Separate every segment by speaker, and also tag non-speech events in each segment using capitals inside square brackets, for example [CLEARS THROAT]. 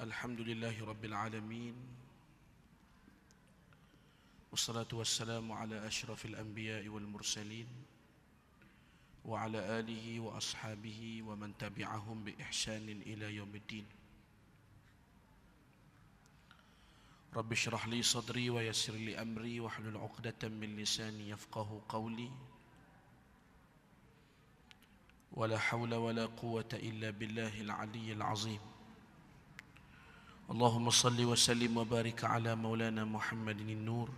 Speaker 1: الحمد لله رب العالمين والصلاة والسلام على أشرف الأنبياء والمرسلين وعلى آله وأصحابه ومن تبعهم بإحسان إلى يوم الدين. رب اشرح لي صدري ويسر لي أمري واحلل عقدة من لساني يفقه قولي. ولا حول ولا قوة إلا بالله العلي العظيم. اللهم صل وسلم وبارك على مولانا محمد النور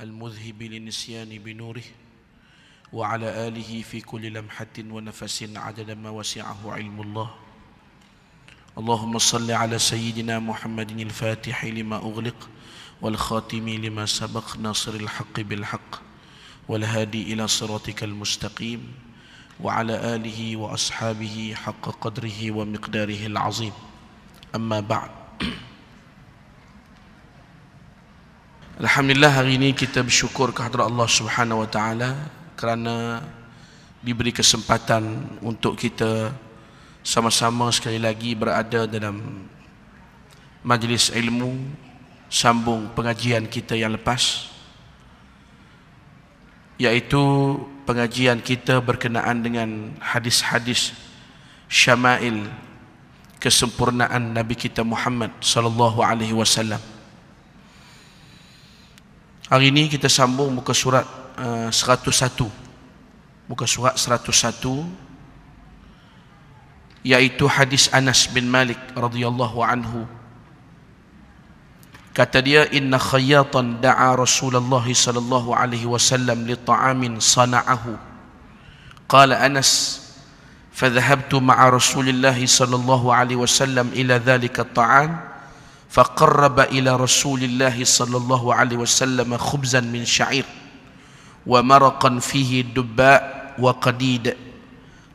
Speaker 1: المذهب للنسيان بنوره وعلى آله في كل لمحة ونفس عدد ما وسعه علم الله. اللهم صل على سيدنا محمد الفاتح لما أغلق والخاتم لما سبق ناصر الحق بالحق والهادي إلى صراطك المستقيم وعلى آله وأصحابه حق قدره ومقداره العظيم. أما بعد [CLEARS THROAT] Alhamdulillah hari ini kita bersyukur kehadrat Allah Subhanahu wa taala kerana diberi kesempatan untuk kita sama-sama sekali lagi berada dalam majlis ilmu sambung pengajian kita yang lepas iaitu pengajian kita berkenaan dengan hadis-hadis syama'il kesempurnaan Nabi kita Muhammad sallallahu alaihi wasallam. Hari ini kita sambung muka surat uh, 101. Muka surat 101 iaitu hadis Anas bin Malik radhiyallahu anhu. Kata dia inna khayyatan da'a Rasulullah sallallahu alaihi wasallam li ta'amin sana'ahu. Qala Anas فذهبت مع رسول الله صلى الله عليه وسلم إلى ذلك الطعام فقرب إلى رسول الله صلى الله عليه وسلم خبزا من شعير ومرقا فيه دباء وقديد.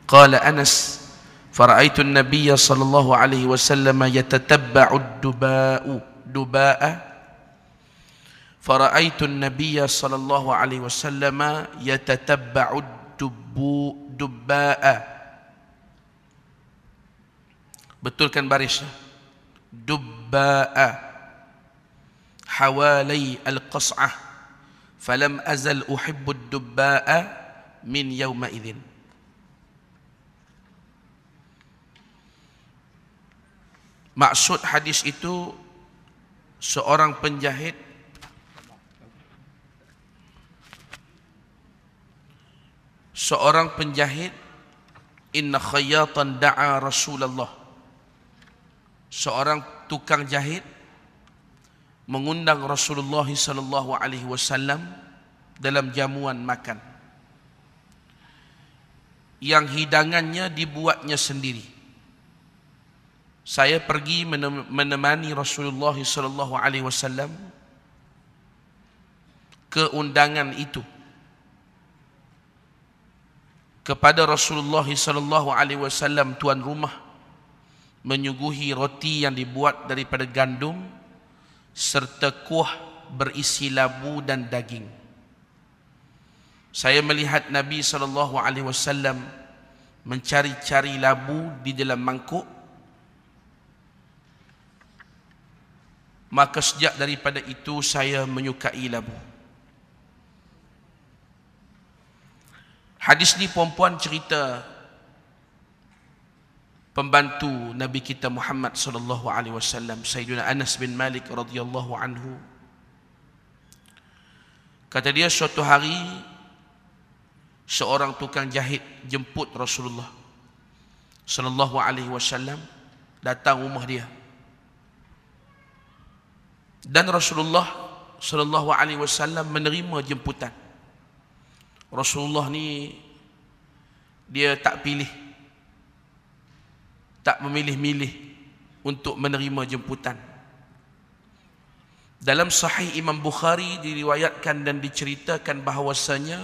Speaker 1: قال أنس فرأيت النبي صلى الله عليه وسلم يتتبع الدباء دباء. فرأيت النبي صلى الله عليه وسلم يتتبع الدباء betulkan baris dubba'a. Hawalai al-qas'ah. Falam azal uhibbu dubba'a min yawma idzin maksud hadis itu seorang penjahit seorang penjahit inna khayyatan da'a rasulullah seorang tukang jahit mengundang Rasulullah sallallahu alaihi wasallam dalam jamuan makan. Yang hidangannya dibuatnya sendiri. Saya pergi menemani Rasulullah sallallahu alaihi wasallam ke undangan itu. Kepada Rasulullah sallallahu alaihi wasallam tuan rumah menyuguhi roti yang dibuat daripada gandum serta kuah berisi labu dan daging. Saya melihat Nabi sallallahu alaihi wasallam mencari-cari labu di dalam mangkuk. Maka sejak daripada itu saya menyukai labu. Hadis ni puan-puan cerita pembantu Nabi kita Muhammad sallallahu alaihi wasallam Sayyidina Anas bin Malik radhiyallahu anhu. Kata dia suatu hari seorang tukang jahit jemput Rasulullah sallallahu alaihi wasallam datang rumah dia. Dan Rasulullah sallallahu alaihi wasallam menerima jemputan. Rasulullah ni dia tak pilih tak memilih-milih untuk menerima jemputan. Dalam sahih Imam Bukhari diriwayatkan dan diceritakan bahawasanya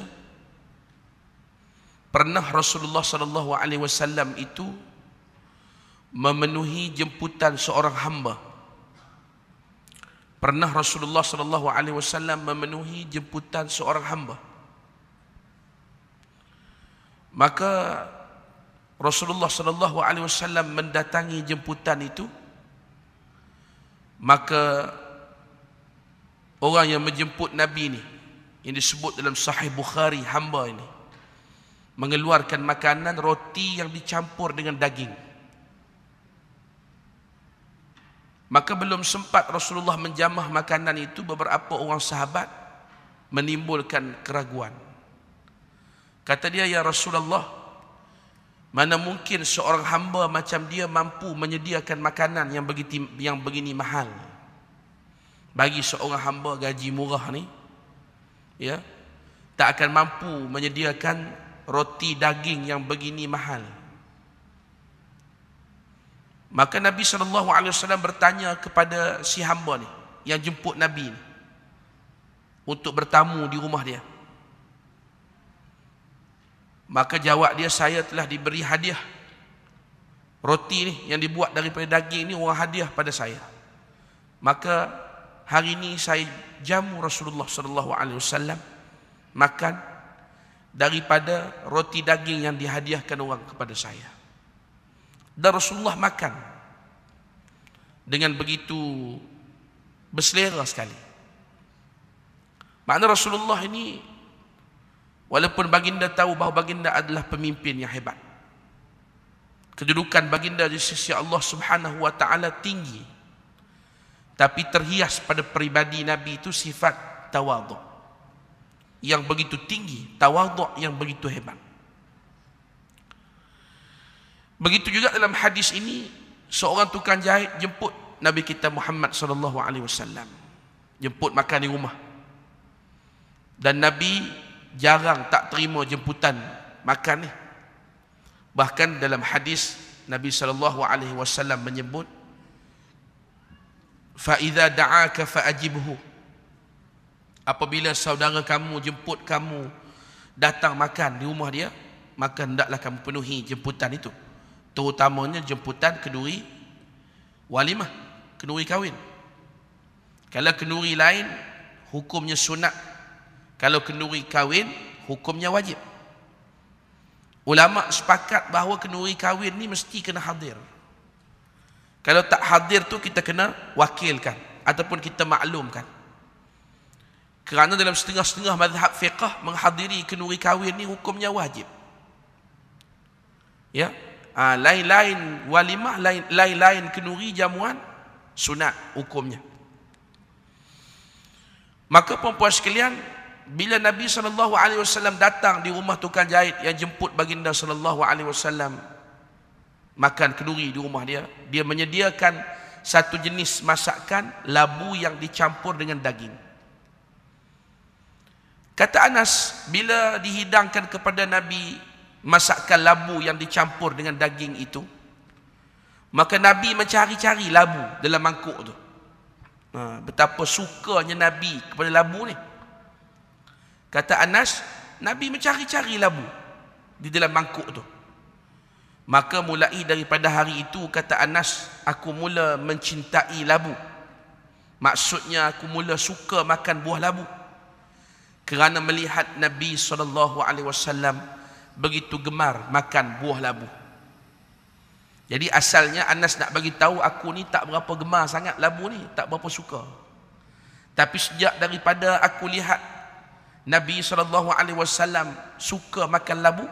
Speaker 1: pernah Rasulullah sallallahu alaihi wasallam itu memenuhi jemputan seorang hamba. Pernah Rasulullah sallallahu alaihi wasallam memenuhi jemputan seorang hamba. Maka Rasulullah sallallahu alaihi wasallam mendatangi jemputan itu maka orang yang menjemput Nabi ni yang disebut dalam sahih Bukhari hamba ini mengeluarkan makanan roti yang dicampur dengan daging. Maka belum sempat Rasulullah menjamah makanan itu beberapa orang sahabat menimbulkan keraguan. Kata dia ya Rasulullah mana mungkin seorang hamba macam dia mampu menyediakan makanan yang begitu yang begini mahal. Bagi seorang hamba gaji murah ni ya tak akan mampu menyediakan roti daging yang begini mahal. Maka Nabi wasallam bertanya kepada si hamba ni yang jemput Nabi ni untuk bertamu di rumah dia. Maka jawab dia saya telah diberi hadiah roti ni yang dibuat daripada daging ni orang hadiah pada saya. Maka hari ini saya jamu Rasulullah sallallahu alaihi wasallam makan daripada roti daging yang dihadiahkan orang kepada saya. Dan Rasulullah makan dengan begitu berselera sekali. Makna Rasulullah ini Walaupun baginda tahu bahawa baginda adalah pemimpin yang hebat. Kedudukan baginda di sisi Allah Subhanahu wa taala tinggi. Tapi terhias pada peribadi Nabi itu sifat tawaduk. Yang begitu tinggi, tawaduk yang begitu hebat. Begitu juga dalam hadis ini seorang tukang jahit jemput Nabi kita Muhammad sallallahu alaihi wasallam. Jemput makan di rumah. Dan Nabi jarang tak terima jemputan makan ni. Bahkan dalam hadis Nabi sallallahu alaihi wasallam menyebut fa idza da'aka fa ajibhu. Apabila saudara kamu jemput kamu datang makan di rumah dia, maka hendaklah kamu penuhi jemputan itu. Terutamanya jemputan keduri walimah, keduri kahwin. Kalau keduri lain hukumnya sunat kalau kenduri kahwin, hukumnya wajib. Ulama sepakat bahawa kenduri kahwin ni mesti kena hadir. Kalau tak hadir tu kita kena wakilkan ataupun kita maklumkan. Kerana dalam setengah-setengah mazhab fiqah menghadiri kenduri kahwin ni hukumnya wajib. Ya. Ha, lain-lain walimah, lain-lain kenduri jamuan sunat hukumnya. Maka perempuan sekalian, bila Nabi sallallahu alaihi wasallam datang di rumah tukang jahit yang jemput baginda sallallahu alaihi wasallam makan kenduri di rumah dia, dia menyediakan satu jenis masakan labu yang dicampur dengan daging. Kata Anas, bila dihidangkan kepada Nabi masakan labu yang dicampur dengan daging itu, maka Nabi mencari-cari labu dalam mangkuk tu. Ha, betapa sukanya Nabi kepada labu ni. Kata Anas, Nabi mencari-cari labu di dalam mangkuk tu. Maka mulai daripada hari itu, kata Anas, aku mula mencintai labu. Maksudnya aku mula suka makan buah labu. Kerana melihat Nabi SAW begitu gemar makan buah labu. Jadi asalnya Anas nak bagi tahu aku ni tak berapa gemar sangat labu ni, tak berapa suka. Tapi sejak daripada aku lihat Nabi SAW suka makan labu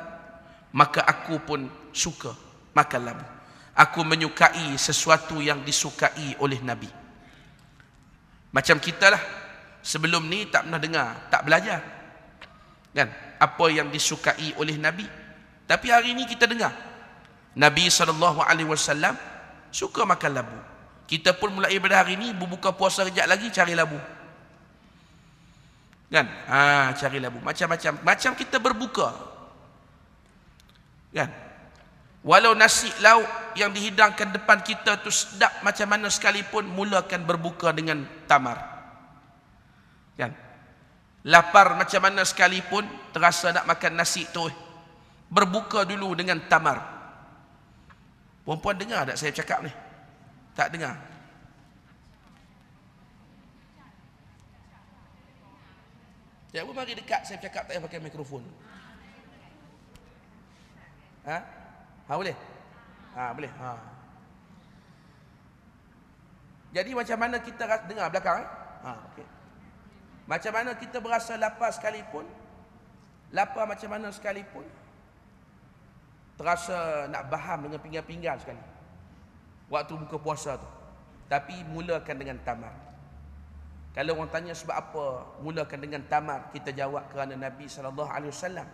Speaker 1: maka aku pun suka makan labu. Aku menyukai sesuatu yang disukai oleh Nabi. Macam kita lah. Sebelum ni tak pernah dengar tak belajar. Kan? Apa yang disukai oleh Nabi. Tapi hari ni kita dengar. Nabi SAW suka makan labu. Kita pun mulai pada hari ni berbuka puasa kejap lagi cari labu Kan? Ha, cari labu. Macam-macam. Macam kita berbuka. Kan? Walau nasi lauk yang dihidangkan depan kita tu sedap macam mana sekalipun, mulakan berbuka dengan tamar. Kan? Lapar macam mana sekalipun, terasa nak makan nasi tu. Berbuka dulu dengan tamar. Perempuan dengar tak saya cakap ni? Tak dengar. Jangan pun mari dekat saya cakap tak payah pakai mikrofon. Ha? Ha boleh? Ha boleh. Ha. Jadi macam mana kita dengar belakang eh? Ha, okay. Macam mana kita berasa lapar sekalipun, lapar macam mana sekalipun, terasa nak baham dengan pinggan-pinggan sekali. Waktu buka puasa tu. Tapi mulakan dengan tamar. Kalau orang tanya sebab apa mulakan dengan tamar, kita jawab kerana Nabi sallallahu alaihi wasallam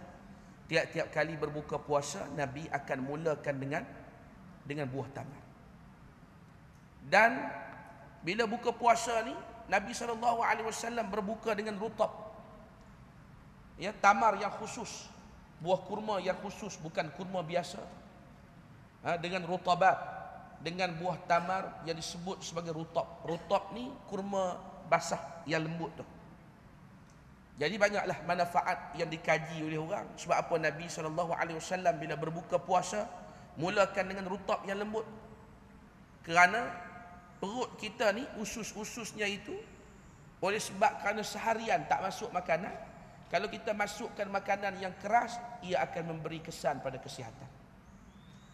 Speaker 1: tiap-tiap kali berbuka puasa Nabi akan mulakan dengan dengan buah tamar. Dan bila buka puasa ni Nabi sallallahu alaihi wasallam berbuka dengan rutab. Ya, tamar yang khusus. Buah kurma yang khusus bukan kurma biasa. Ha, dengan rutabat dengan buah tamar yang disebut sebagai rutab. Rutab ni kurma basah yang lembut tu. Jadi banyaklah manfaat yang dikaji oleh orang. Sebab apa Nabi SAW bila berbuka puasa, mulakan dengan rutab yang lembut. Kerana perut kita ni, usus-ususnya itu, oleh sebab kerana seharian tak masuk makanan, kalau kita masukkan makanan yang keras, ia akan memberi kesan pada kesihatan.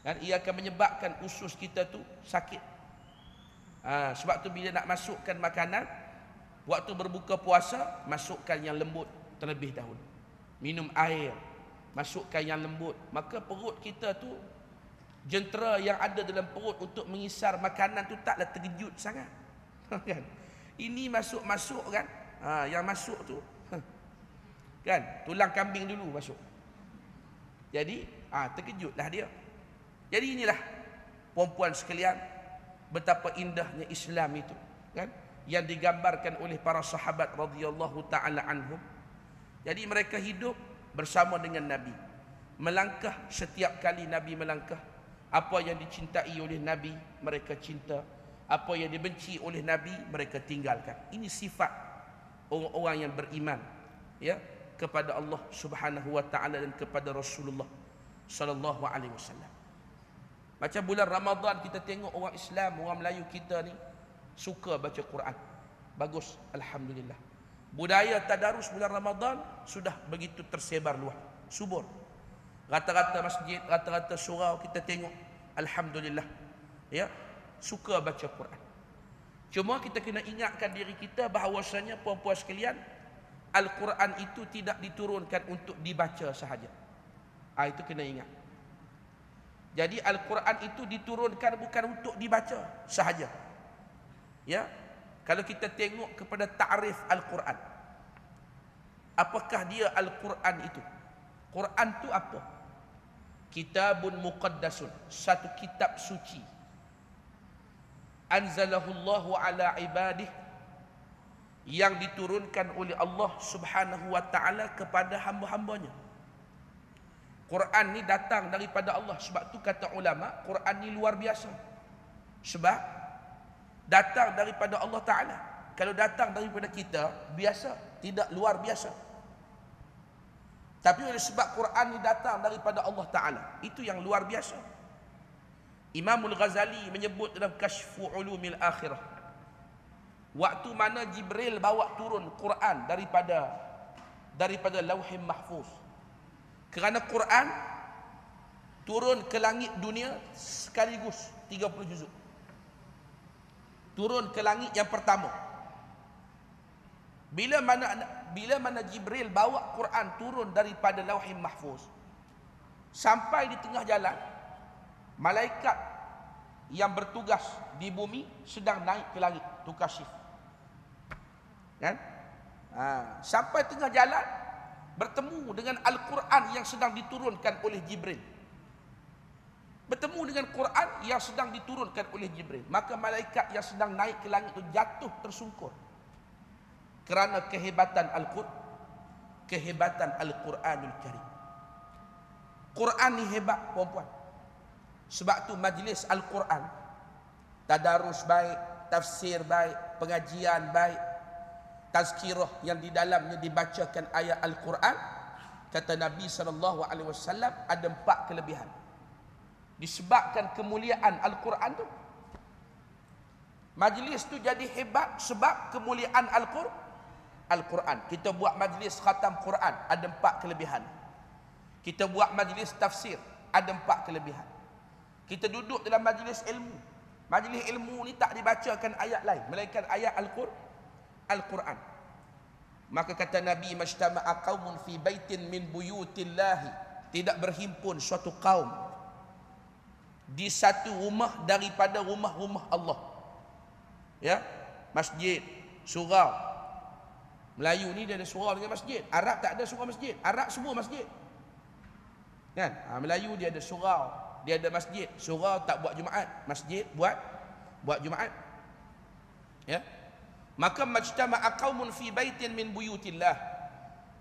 Speaker 1: Dan ia akan menyebabkan usus kita tu sakit. Ha, sebab tu bila nak masukkan makanan, Waktu berbuka puasa, masukkan yang lembut terlebih dahulu. Minum air, masukkan yang lembut. Maka perut kita tu, jentera yang ada dalam perut untuk mengisar makanan tu taklah terkejut sangat. [LAUGHS] kan? Ini masuk-masuk kan? Ha, yang masuk tu. [LAUGHS] kan? Tulang kambing dulu masuk. Jadi, ha, terkejutlah dia. Jadi inilah, perempuan sekalian, betapa indahnya Islam itu. Kan? Yang digambarkan oleh para sahabat radhiyallahu taala anhum. Jadi mereka hidup bersama dengan Nabi. Melangkah setiap kali Nabi melangkah, apa yang dicintai oleh Nabi mereka cinta, apa yang dibenci oleh Nabi mereka tinggalkan. Ini sifat orang-orang yang beriman ya kepada Allah Subhanahu wa taala dan kepada Rasulullah sallallahu alaihi wasallam. Macam bulan Ramadan kita tengok orang Islam, orang Melayu kita ni suka baca Quran. Bagus, alhamdulillah. Budaya tadarus bulan Ramadan sudah begitu tersebar luas, subur. Rata-rata masjid, rata-rata surau kita tengok, alhamdulillah. Ya, suka baca Quran. Cuma kita kena ingatkan diri kita bahawasanya puan-puan sekalian, Al-Quran itu tidak diturunkan untuk dibaca sahaja. Ah itu kena ingat. Jadi Al-Quran itu diturunkan bukan untuk dibaca sahaja. Ya. Kalau kita tengok kepada ta'rif Al-Quran. Apakah dia Al-Quran itu? Quran itu apa? Kitabun muqaddasun, satu kitab suci. Anzalahullahu ala ibadih yang diturunkan oleh Allah Subhanahu wa taala kepada hamba-hambanya. Quran ni datang daripada Allah sebab tu kata ulama Quran ni luar biasa. Sebab datang daripada Allah Ta'ala. Kalau datang daripada kita biasa. Tidak luar biasa. Tapi oleh sebab Quran ini datang daripada Allah Ta'ala itu yang luar biasa. Imamul Ghazali menyebut dalam Kashfu Ulumil Akhirah waktu mana Jibril bawa turun Quran daripada daripada Lauhim Mahfuz. Kerana Quran turun ke langit dunia sekaligus 30 juzuk turun ke langit yang pertama. Bila mana bila mana Jibril bawa Quran turun daripada Lauhim Mahfuz sampai di tengah jalan malaikat yang bertugas di bumi sedang naik ke langit tukar shift. Kan? Ha. sampai tengah jalan bertemu dengan Al-Quran yang sedang diturunkan oleh Jibril bertemu dengan Quran yang sedang diturunkan oleh Jibril. Maka malaikat yang sedang naik ke langit itu jatuh tersungkur. Kerana kehebatan Al-Quran kehebatan Al-Quranul Karim. Quran ni hebat puan-puan. Sebab tu majlis Al-Quran tadarus baik tafsir baik pengajian baik tazkirah yang di dalamnya dibacakan ayat Al-Quran kata Nabi sallallahu alaihi wasallam ada empat kelebihan disebabkan kemuliaan Al-Quran tu. Majlis tu jadi hebat sebab kemuliaan Al-Quran. Al-Quran. Kita buat majlis khatam Quran, ada empat kelebihan. Kita buat majlis tafsir, ada empat kelebihan. Kita duduk dalam majlis ilmu. Majlis ilmu ni tak dibacakan ayat lain melainkan ayat Al-Qur'an. Al-Quran. Maka kata Nabi majtama'a qaumun fi baitin min buyutillahi tidak berhimpun suatu kaum di satu rumah daripada rumah-rumah Allah. Ya, masjid, surau. Melayu ni dia ada surau dengan masjid. Arab tak ada surau masjid. Arab semua masjid. Kan? Ha, Melayu dia ada surau, dia ada masjid. Surau tak buat Jumaat, masjid buat buat Jumaat. Ya. Maka majtama'a qaumun fi baitin min buyutillah.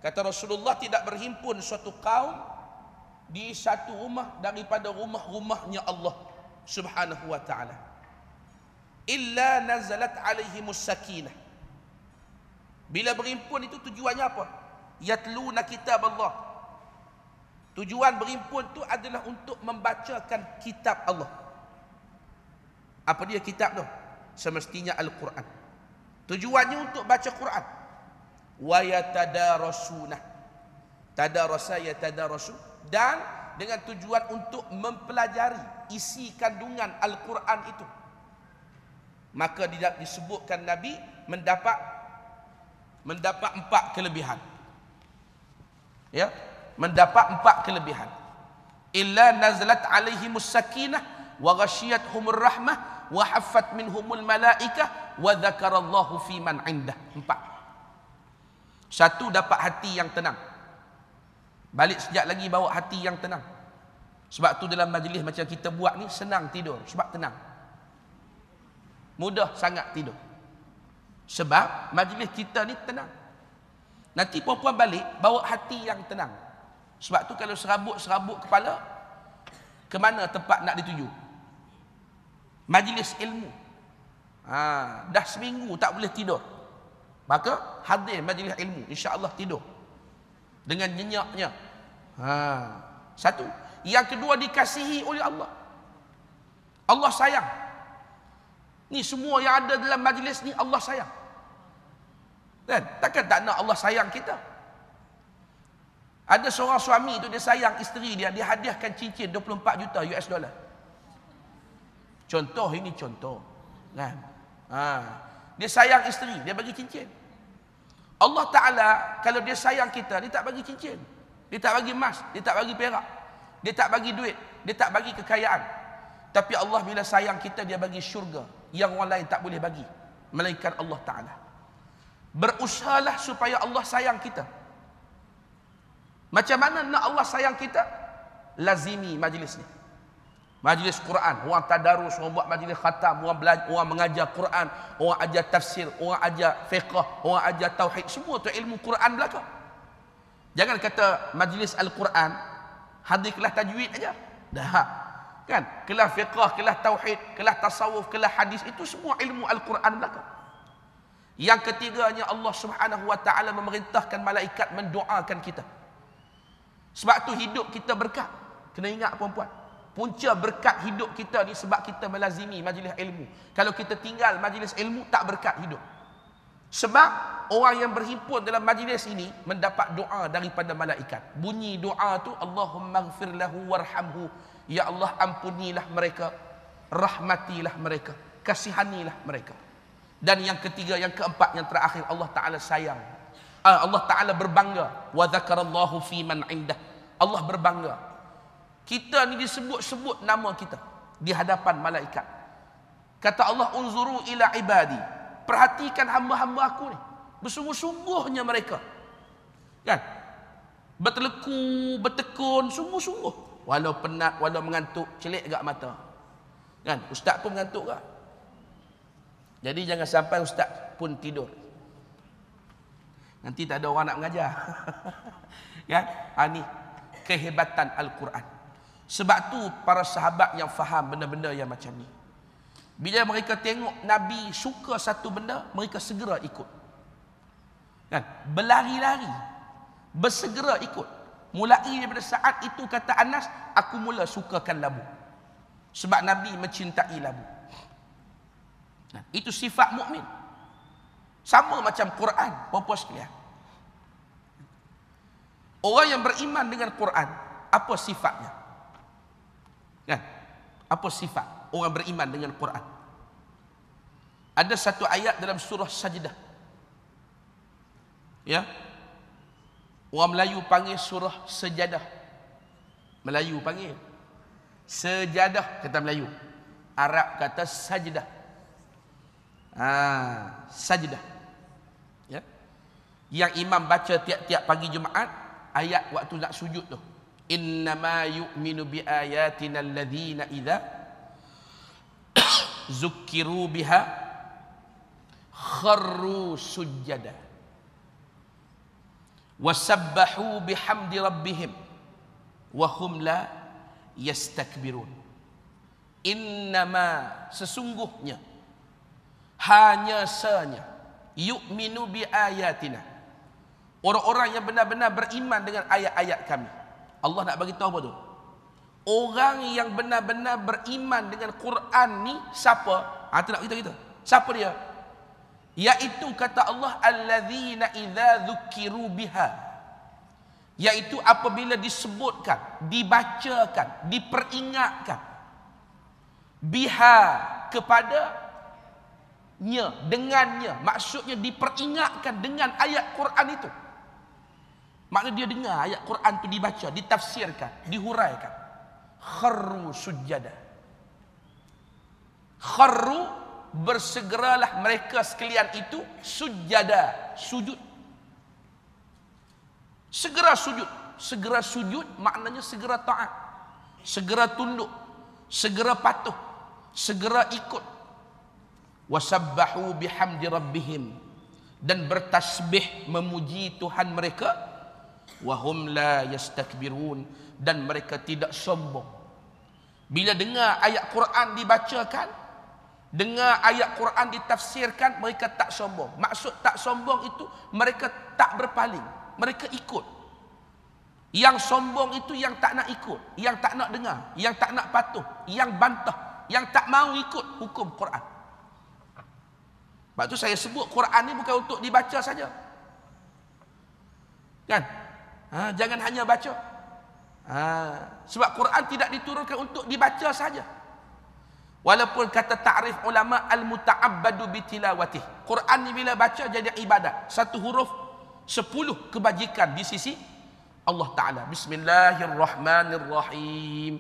Speaker 1: Kata Rasulullah tidak berhimpun suatu kaum di satu rumah daripada rumah-rumahnya Allah Subhanahu wa taala. Illa nazalat alaihimus sakinah. Bila berhimpun itu tujuannya apa? Yatluna kitab Allah. Tujuan berhimpun itu adalah untuk membacakan kitab Allah. Apa dia kitab tu? Semestinya Al-Quran. Tujuannya untuk baca Quran. Wa yatadarasuna. Tadarasa yatadarasu dan dengan tujuan untuk mempelajari isi kandungan Al-Quran itu. Maka disebutkan Nabi mendapat mendapat empat kelebihan. Ya, mendapat empat kelebihan. Illa nazlat alaihimus sakinah wa ghashiyatuhumur rahmah wa haffat minhumul malaikah wa dzakarallahu fi man indah. Empat. Satu dapat hati yang tenang. Balik sejak lagi bawa hati yang tenang. Sebab tu dalam majlis macam kita buat ni senang tidur sebab tenang. Mudah sangat tidur. Sebab majlis kita ni tenang. Nanti puan-puan balik bawa hati yang tenang. Sebab tu kalau serabut-serabut kepala ke mana tempat nak dituju? Majlis ilmu. Ha, dah seminggu tak boleh tidur. Maka hadir majlis ilmu, insya-Allah tidur. Dengan nyenyaknya. Ha, satu. Yang kedua dikasihi oleh Allah. Allah sayang. Ni semua yang ada dalam majlis ni Allah sayang. Kan? Takkan tak nak Allah sayang kita? Ada seorang suami tu dia sayang isteri dia, dia hadiahkan cincin 24 juta US dollar. Contoh ini contoh. Kan? Ha. Dia sayang isteri, dia bagi cincin. Allah Ta'ala, kalau dia sayang kita, dia tak bagi cincin. Dia tak bagi emas, dia tak bagi perak. Dia tak bagi duit, dia tak bagi kekayaan. Tapi Allah bila sayang kita, dia bagi syurga. Yang orang lain tak boleh bagi. Melainkan Allah Ta'ala. Berusahalah supaya Allah sayang kita. Macam mana nak Allah sayang kita? Lazimi majlis ni. Majlis Quran, orang tadarus, orang buat majlis khatam, orang belajar, orang mengajar Quran, orang ajar tafsir, orang ajar fiqh, orang ajar tauhid, semua tu ilmu Quran belaka. Jangan kata majlis Al-Quran, hadir kelas tajwid aja. Dah. Kan? Kelas fiqh, kelas tauhid, kelas tasawuf, kelas hadis itu semua ilmu Al-Quran belaka. Yang ketiganya Allah Subhanahu wa taala memerintahkan malaikat mendoakan kita. Sebab tu hidup kita berkah. Kena ingat puan-puan. Punca berkat hidup kita ni sebab kita melazimi majlis ilmu. Kalau kita tinggal majlis ilmu tak berkat hidup. Sebab orang yang berhimpun dalam majlis ini mendapat doa daripada malaikat. Bunyi doa tu Allahumma gfir lahu warhamhu. Ya Allah ampunilah mereka. Rahmatilah mereka. Kasihanilah mereka. Dan yang ketiga, yang keempat, yang terakhir Allah Ta'ala sayang. Ah, Allah Ta'ala berbangga. Wa zakarallahu fi man indah. Allah berbangga kita ni disebut-sebut nama kita di hadapan malaikat. Kata Allah unzuru ila ibadi. Perhatikan hamba-hamba aku ni. Bersungguh-sungguhnya mereka. Kan? Berteleku, bertekun, sungguh-sungguh. Walau penat, walau mengantuk, celik gak mata. Kan? Ustaz pun mengantuk gak? Jadi jangan sampai ustaz pun tidur. Nanti tak ada orang nak mengajar. [LAUGHS] kan? Ha, ni kehebatan Al-Quran. Sebab tu para sahabat yang faham benda-benda yang macam ni. Bila mereka tengok Nabi suka satu benda, mereka segera ikut. Kan? Berlari-lari. Bersegera ikut. Mulai daripada saat itu kata Anas, aku mula sukakan labu. Sebab Nabi mencintai labu. Nah, itu sifat mukmin. Sama macam Quran, puan-puan sekalian. Orang yang beriman dengan Quran, apa sifatnya? Kan? Apa sifat orang beriman dengan Quran? Ada satu ayat dalam surah Sajdah. Ya. Orang Melayu panggil surah Sejadah. Melayu panggil. Sejadah kata Melayu. Arab kata Sajdah. Ah, Sajdah. Ya. Yang imam baca tiap-tiap pagi Jumaat ayat waktu nak sujud tu. Innama yu'minu bi ayatina alladhina idza [COUGHS] zukkiru biha kharru sujjada wasabbahu bihamdi rabbihim wa hum la yastakbirun. Innama sesungguhnya hanya sanya yu'minu bi ayatina orang-orang yang benar-benar beriman dengan ayat-ayat kami Allah nak bagi tahu apa tu? Orang yang benar-benar beriman dengan Quran ni siapa? Ha tu nak kita kita. Siapa dia? Yaitu kata Allah alladzina idza dzukiru biha. Yaitu apabila disebutkan dibacakan diperingatkan biha kepada nya dengannya. Maksudnya diperingatkan dengan ayat Quran itu maknanya dia dengar ayat Quran itu dibaca ditafsirkan dihuraikan. Kharru sujada kharru bersegeralah mereka sekalian itu sujada sujud. Segera sujud. Segera sujud maknanya segera taat. Segera tunduk. Segera patuh. Segera ikut. Wasabbahu bihamdi rabbihim. Dan bertasbih memuji Tuhan mereka wahum la yastakbirun dan mereka tidak sombong bila dengar ayat Quran dibacakan Dengar ayat Quran ditafsirkan mereka tak sombong. Maksud tak sombong itu mereka tak berpaling. Mereka ikut. Yang sombong itu yang tak nak ikut, yang tak nak dengar, yang tak nak patuh, yang bantah, yang tak mau ikut hukum Quran. Sebab tu saya sebut Quran ni bukan untuk dibaca saja. Kan? Ha, jangan hanya baca. Ha, sebab Quran tidak diturunkan untuk dibaca saja. Walaupun kata ta'rif ulama al-muta'abbadu bitilawatih. Quran ni bila baca jadi ibadat. Satu huruf sepuluh kebajikan di sisi Allah Ta'ala. Bismillahirrahmanirrahim.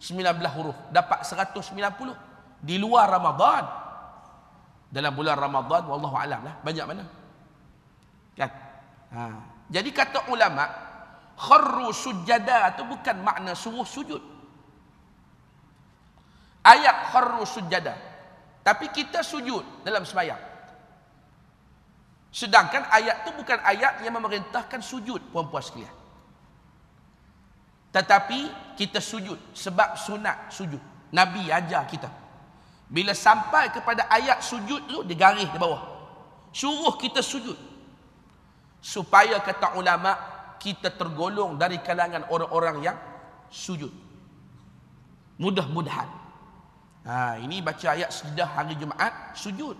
Speaker 1: 19 huruf. Dapat 190. Di luar Ramadan. Dalam bulan Ramadan, Wallahu alam lah. Banyak mana? Kan? Ha. Jadi kata ulama, kharru sujada itu bukan makna suruh sujud. Ayat kharru sujada tapi kita sujud dalam sembahyang. Sedangkan ayat tu bukan ayat yang memerintahkan sujud puan-puan sekalian. Tetapi kita sujud sebab sunat sujud. Nabi ajar kita. Bila sampai kepada ayat sujud tu dia garis di bawah. Suruh kita sujud. Supaya kata ulama kita tergolong dari kalangan orang-orang yang sujud mudah-mudahan Ha, ini baca ayat sedah hari Jumaat, sujud.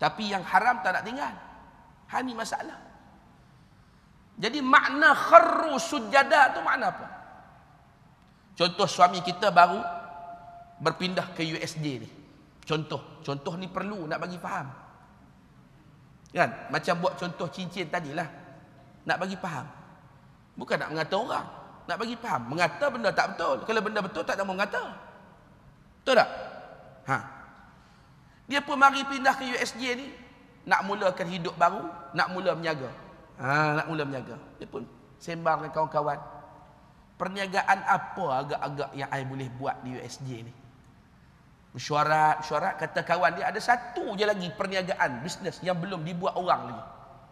Speaker 1: Tapi yang haram tak nak tinggal. Ha, ini masalah. Jadi makna kharru sujada tu makna apa? Contoh suami kita baru berpindah ke USD ni. Contoh. Contoh ni perlu nak bagi faham. Kan? Macam buat contoh cincin tadi lah. Nak bagi faham. Bukan nak mengata orang. Nak bagi faham. Mengata benda tak betul. Kalau benda betul tak nak mengata. Betul tak? Ha. Dia pun mari pindah ke USJ ni nak mulakan hidup baru, nak mula berniaga. Ha, nak mula berniaga. Dia pun sembang dengan kawan-kawan. Perniagaan apa agak-agak yang saya boleh buat di USJ ni? Mesyuarat, mesyuarat kata kawan dia ada satu je lagi perniagaan bisnes yang belum dibuat orang lagi.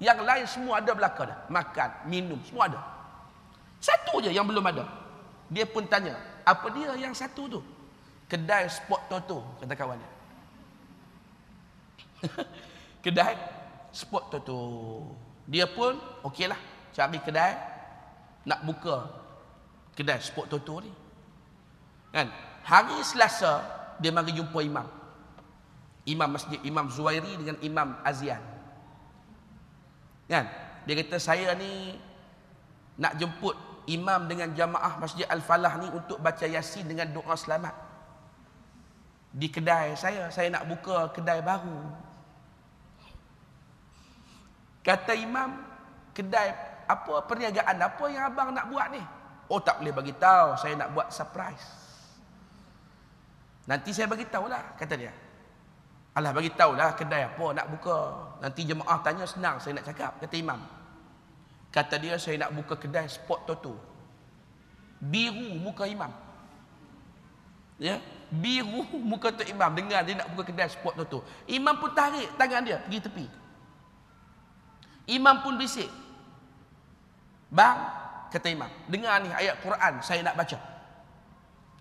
Speaker 1: Yang lain semua ada belakang dah. Makan, minum, semua ada. Satu je yang belum ada. Dia pun tanya, apa dia yang satu tu? kedai spot toto kata kawan dia. [LAUGHS] Kedai spot toto. Dia pun okeylah cari kedai nak buka kedai spot toto ni. Kan? Hari selasa dia mari jumpa imam. Imam masjid imam Zuairi dengan imam Azian. Kan? Dia kata saya ni nak jemput imam dengan jamaah masjid Al-Falah ni untuk baca yasin dengan doa selamat di kedai saya saya nak buka kedai baru Kata imam, kedai apa perniagaan apa yang abang nak buat ni? Oh tak boleh bagi tahu, saya nak buat surprise. Nanti saya bagi tahulah kata dia. Alah bagi tahulah kedai apa nak buka. Nanti jemaah tanya senang saya nak cakap kata imam. Kata dia saya nak buka kedai spot toto. Biru muka imam. Ya, biru muka tu imam dengar dia nak buka kedai spot toto. Imam pun tarik tangan dia pergi tepi. Imam pun bisik. Bang, kata imam, dengar ni ayat Quran saya nak baca.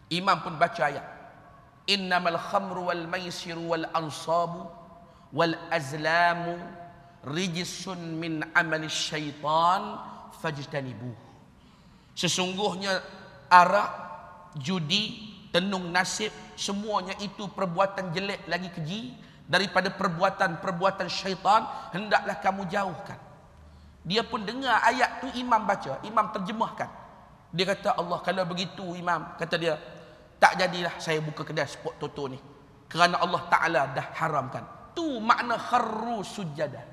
Speaker 1: Imam pun baca ayat. Innamal khamru wal maisiru wal ansabu wal azlamu rijsun min amali syaitan fajtanibu. Sesungguhnya arak judi tenung nasib semuanya itu perbuatan jelek lagi keji daripada perbuatan-perbuatan syaitan hendaklah kamu jauhkan. Dia pun dengar ayat tu imam baca imam terjemahkan. Dia kata Allah kalau begitu imam kata dia tak jadilah saya buka kedai spot toto ni. Kerana Allah Taala dah haramkan. Tu makna kharru sujadah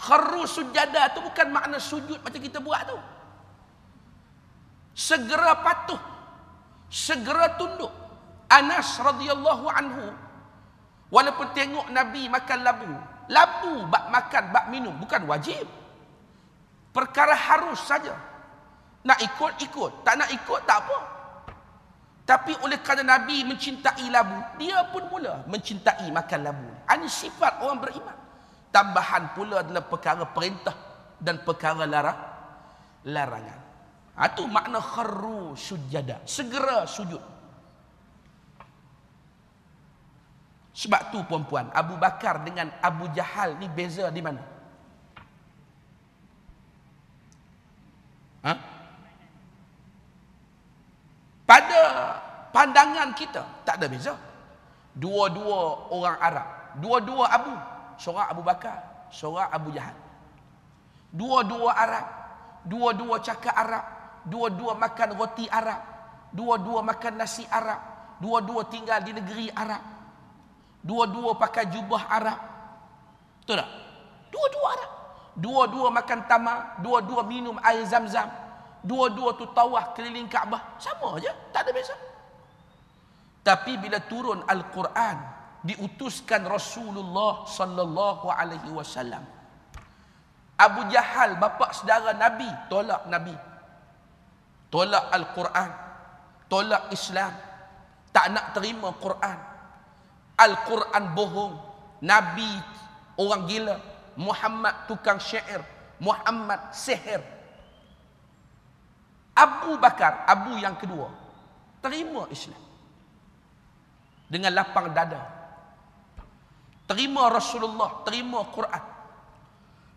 Speaker 1: Kharru sujadah tu bukan makna sujud macam kita buat tu. Segera patuh. Segera tunduk. Anas radhiyallahu anhu walaupun tengok Nabi makan labu, labu bak makan, bak minum bukan wajib. Perkara harus saja. Nak ikut ikut, tak nak ikut tak apa. Tapi oleh kerana Nabi mencintai labu, dia pun mula mencintai makan labu. Ini sifat orang beriman tambahan pula dalam perkara perintah dan perkara larang larangan. Itu ha, makna kharru sujada. Segera sujud. Sebab tu puan-puan, Abu Bakar dengan Abu Jahal ni beza di mana? Ha? Pada pandangan kita tak ada beza. Dua-dua orang Arab, dua-dua Abu seorang Abu Bakar, seorang Abu Jahal. Dua-dua Arab, dua-dua cakap Arab, dua-dua makan roti Arab, dua-dua makan nasi Arab, dua-dua tinggal di negeri Arab. Dua-dua pakai jubah Arab. Betul tak? Dua-dua Arab. Dua-dua makan tamar, dua-dua minum air zam-zam. Dua-dua tu tawah keliling Kaabah. Sama aja, tak ada beza. Tapi bila turun Al-Quran, diutuskan Rasulullah sallallahu alaihi wasallam. Abu Jahal bapa saudara Nabi tolak Nabi. Tolak Al-Quran. Tolak Islam. Tak nak terima Quran. Al-Quran bohong. Nabi orang gila. Muhammad tukang syair. Muhammad sihir. Abu Bakar, Abu yang kedua, terima Islam. Dengan lapang dada terima Rasulullah, terima Quran.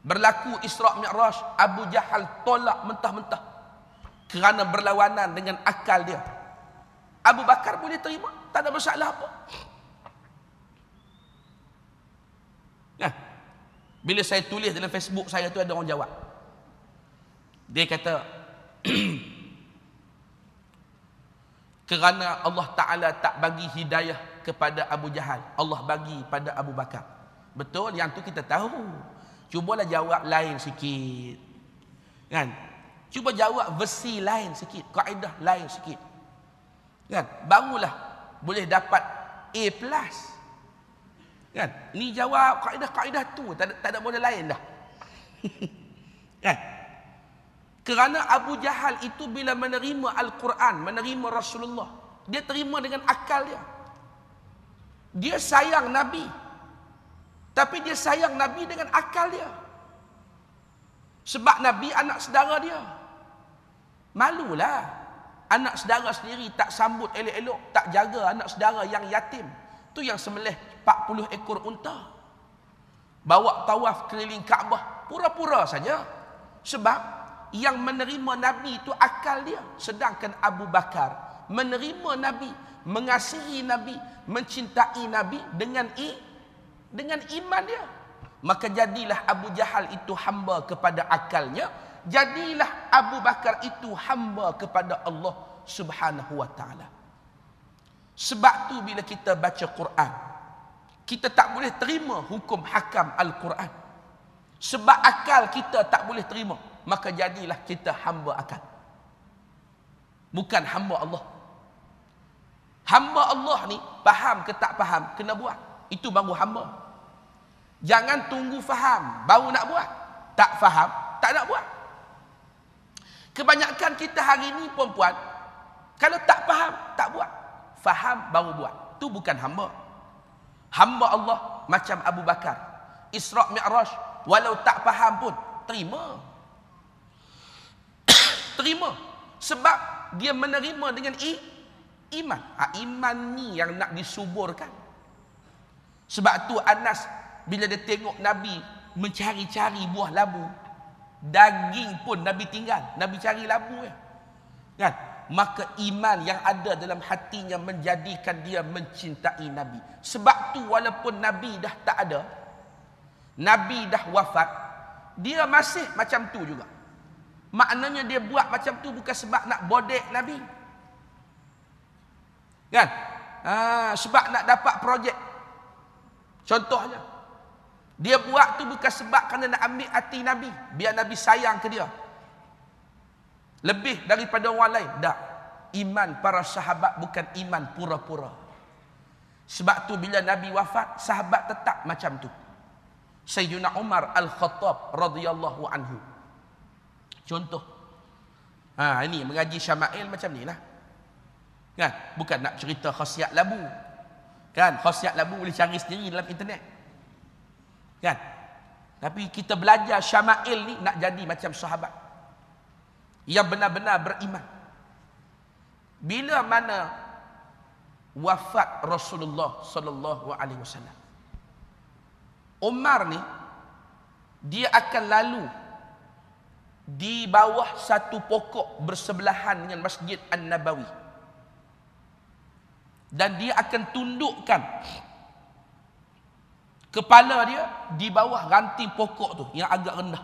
Speaker 1: Berlaku Isra' Mi'raj, Abu Jahal tolak mentah-mentah kerana berlawanan dengan akal dia. Abu Bakar boleh terima, tak ada masalah apa. Nah, bila saya tulis dalam Facebook saya tu ada orang jawab. Dia kata [CLEARS THROAT] kerana Allah Taala tak bagi hidayah kepada Abu Jahal. Allah bagi pada Abu Bakar. Betul? Yang tu kita tahu. Cubalah jawab lain sikit. Kan? Cuba jawab versi lain sikit. Kaedah lain sikit. Kan? Barulah boleh dapat A plus. Kan? Ni jawab kaedah-kaedah tu. Tak ada, tak ada model lain dah. [LAUGHS] Kan? Kerana Abu Jahal itu bila menerima Al-Quran menerima Rasulullah dia terima dengan akal dia dia sayang Nabi. Tapi dia sayang Nabi dengan akal dia. Sebab Nabi anak saudara dia. Malulah. Anak saudara sendiri tak sambut elok-elok. Tak jaga anak saudara yang yatim. Tu yang semelih 40 ekor unta. Bawa tawaf keliling Kaabah. Pura-pura saja. Sebab yang menerima Nabi itu akal dia. Sedangkan Abu Bakar menerima Nabi mengasihi Nabi, mencintai Nabi dengan i dengan iman dia. Maka jadilah Abu Jahal itu hamba kepada akalnya, jadilah Abu Bakar itu hamba kepada Allah Subhanahu wa taala. Sebab tu bila kita baca Quran, kita tak boleh terima hukum hakam Al-Quran. Sebab akal kita tak boleh terima. Maka jadilah kita hamba akal. Bukan hamba Allah. Hamba Allah ni faham ke tak faham kena buat. Itu baru hamba. Jangan tunggu faham baru nak buat. Tak faham tak nak buat. Kebanyakan kita hari ni perempuan kalau tak faham tak buat. Faham baru buat. Tu bukan hamba. Hamba Allah macam Abu Bakar. Isra' Mi'raj walau tak faham pun terima. [COUGHS] terima. Sebab dia menerima dengan i iman. Ha, iman ni yang nak disuburkan. Sebab tu Anas bila dia tengok Nabi mencari-cari buah labu, daging pun Nabi tinggal. Nabi cari labu ya. Kan? Maka iman yang ada dalam hatinya menjadikan dia mencintai Nabi. Sebab tu walaupun Nabi dah tak ada, Nabi dah wafat, dia masih macam tu juga. Maknanya dia buat macam tu bukan sebab nak bodek Nabi. Kan? Ha, sebab nak dapat projek. Contohnya. Dia buat tu bukan sebab kerana nak ambil hati Nabi. Biar Nabi sayang ke dia. Lebih daripada orang lain. Tak. Iman para sahabat bukan iman pura-pura. Sebab tu bila Nabi wafat, sahabat tetap macam tu. Sayyidina Umar Al-Khattab radhiyallahu anhu. Contoh. Ha, ini mengaji Syama'il macam ni lah. Kan? Bukan nak cerita khasiat labu. Kan? Khasiat labu boleh cari sendiri dalam internet. Kan? Tapi kita belajar Syama'il ni nak jadi macam sahabat. Yang benar-benar beriman. Bila mana wafat Rasulullah sallallahu alaihi wasallam. Umar ni dia akan lalu di bawah satu pokok bersebelahan dengan Masjid An-Nabawi dan dia akan tundukkan kepala dia di bawah ranting pokok tu yang agak rendah.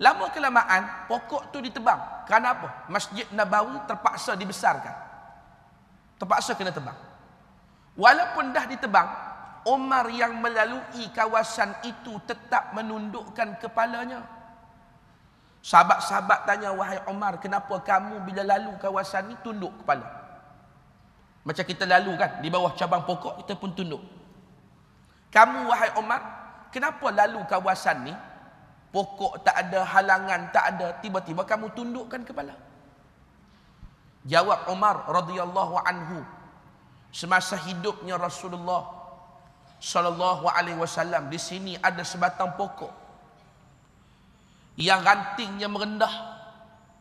Speaker 1: Lama kelamaan pokok tu ditebang. Kerana apa? Masjid Nabawi terpaksa dibesarkan. Terpaksa kena tebang. Walaupun dah ditebang, Umar yang melalui kawasan itu tetap menundukkan kepalanya. Sahabat-sahabat tanya, wahai Umar, kenapa kamu bila lalu kawasan ini tunduk kepala? Macam kita lalu kan di bawah cabang pokok kita pun tunduk. Kamu wahai Umar, kenapa lalu kawasan ni pokok tak ada halangan, tak ada tiba-tiba kamu tundukkan kepala? Jawab Umar radhiyallahu anhu semasa hidupnya Rasulullah sallallahu alaihi wasallam di sini ada sebatang pokok yang rantingnya merendah,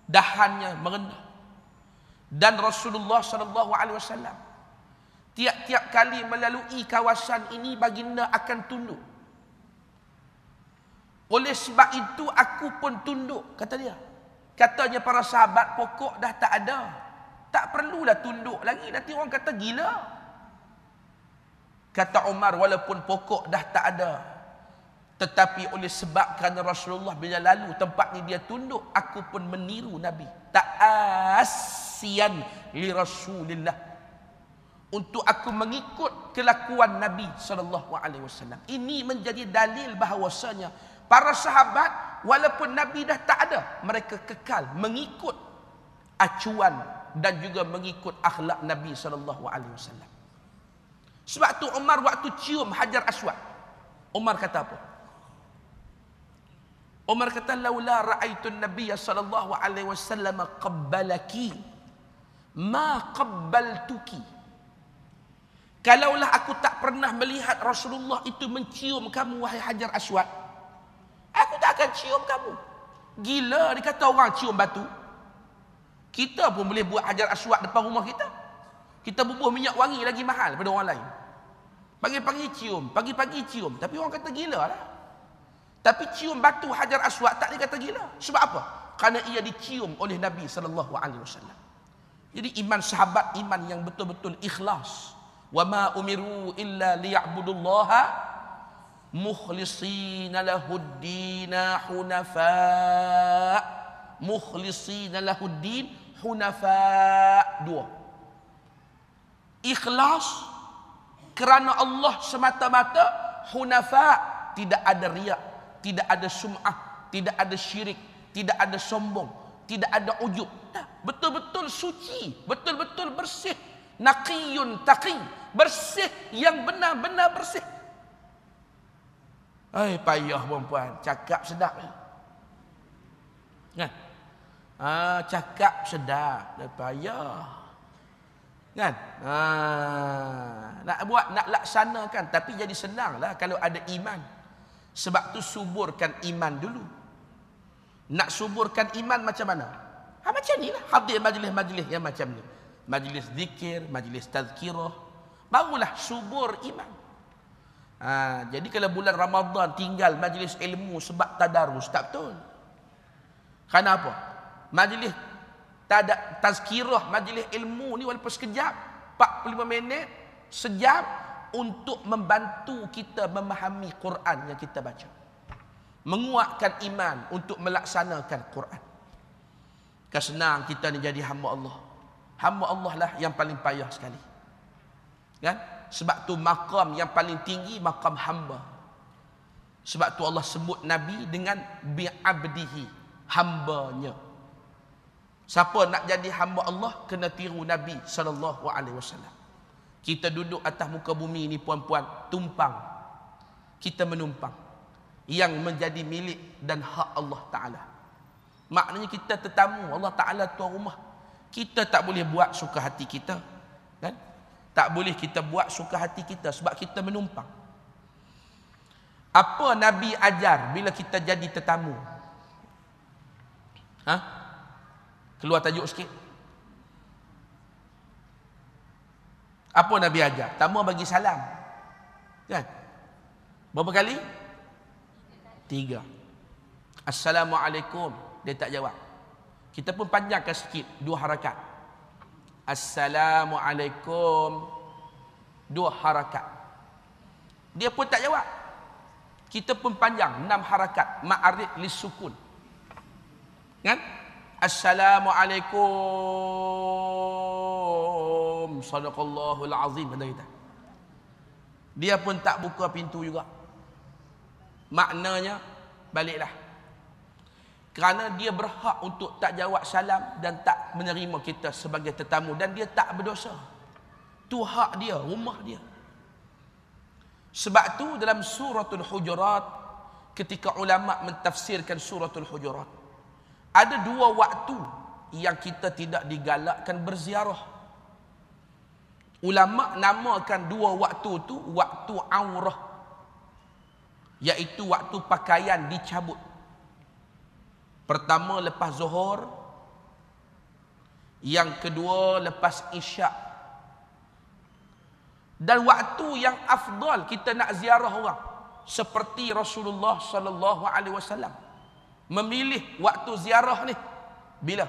Speaker 1: dahannya merendah dan Rasulullah sallallahu alaihi wasallam tiap-tiap kali melalui kawasan ini baginda akan tunduk. Oleh sebab itu aku pun tunduk kata dia. Katanya para sahabat pokok dah tak ada. Tak perlulah tunduk lagi. Nanti orang kata gila. Kata Umar walaupun pokok dah tak ada tetapi oleh sebab kerana Rasulullah bila lalu tempat ni dia tunduk, aku pun meniru Nabi. Ta'asian li Rasulillah. Untuk aku mengikut kelakuan Nabi wasallam. Ini menjadi dalil bahawasanya para sahabat walaupun Nabi dah tak ada, mereka kekal mengikut acuan dan juga mengikut akhlak Nabi wasallam. Sebab tu Umar waktu cium Hajar Aswad, Umar kata apa? Umar kata laula ra'aitu an-nabiy sallallahu alaihi wasallam qabbalaki ma qabbaltuki. Kalaulah aku tak pernah melihat Rasulullah itu mencium kamu wahai Hajar Aswad aku tak akan cium kamu. Gila dikata orang cium batu. Kita pun boleh buat Hajar Aswad depan rumah kita. Kita bubuh minyak wangi lagi mahal daripada orang lain. Pagi-pagi cium pagi-pagi cium. Tapi orang kata gila lah tapi cium batu Hajar Aswad tak dikata gila. Sebab apa? Karena ia dicium oleh Nabi sallallahu alaihi wasallam. Jadi iman sahabat iman yang betul-betul ikhlas. Wa ma umiru illa liya'budullaha mukhlisina lahuddin hunafa. Mukhlisina lahuddin hunafa. Dua. Ikhlas kerana Allah semata-mata hunafa tidak ada riak, tidak ada sum'ah, tidak ada syirik, tidak ada sombong, tidak ada ujub. Betul-betul suci, betul-betul bersih. Naqiyun taqi, bersih yang benar-benar bersih. Hai payah perempuan, cakap sedap. Kan? Ah, cakap sedap, payah. Kan? Ah, nak buat, nak laksanakan tapi jadi senanglah kalau ada iman. Sebab tu suburkan iman dulu. Nak suburkan iman macam mana? Ha, macam ni lah. Hadir majlis-majlis yang macam ni. Majlis zikir, majlis tazkirah. Barulah subur iman. Ha, jadi kalau bulan Ramadan tinggal majlis ilmu sebab tadarus, tak betul. Kerana apa? Majlis tada, tazkirah, majlis ilmu ni walaupun sekejap, 45 minit, sejam, untuk membantu kita memahami Quran yang kita baca. Menguatkan iman untuk melaksanakan Quran. Kesenang kita ni jadi hamba Allah. Hamba Allah lah yang paling payah sekali. Kan? Sebab tu makam yang paling tinggi makam hamba. Sebab tu Allah sebut Nabi dengan bi'abdihi. Hambanya. Siapa nak jadi hamba Allah kena tiru Nabi sallallahu alaihi wasallam. Kita duduk atas muka bumi ini puan-puan tumpang. Kita menumpang. Yang menjadi milik dan hak Allah Ta'ala. Maknanya kita tetamu Allah Ta'ala tuan rumah. Kita tak boleh buat suka hati kita. Kan? Tak boleh kita buat suka hati kita sebab kita menumpang. Apa Nabi ajar bila kita jadi tetamu? Ha? Keluar tajuk sikit. Apa Nabi ajar? Pertama bagi salam. Kan? Berapa kali? Tiga. Assalamualaikum. Dia tak jawab. Kita pun panjangkan sikit. Dua harakat. Assalamualaikum. Dua harakat. Dia pun tak jawab. Kita pun panjang. Enam harakat. Ma'arid li sukun. Kan? Assalamualaikum sadaqallahul azim kata kita. Dia pun tak buka pintu juga. Maknanya baliklah. Kerana dia berhak untuk tak jawab salam dan tak menerima kita sebagai tetamu dan dia tak berdosa. Tu hak dia, rumah dia. Sebab tu dalam suratul hujurat ketika ulama mentafsirkan suratul hujurat ada dua waktu yang kita tidak digalakkan berziarah Ulama namakan dua waktu tu waktu aurah. Iaitu waktu pakaian dicabut. Pertama lepas zuhur. Yang kedua lepas isyak. Dan waktu yang afdal kita nak ziarah orang. Seperti Rasulullah sallallahu alaihi wasallam memilih waktu ziarah ni bila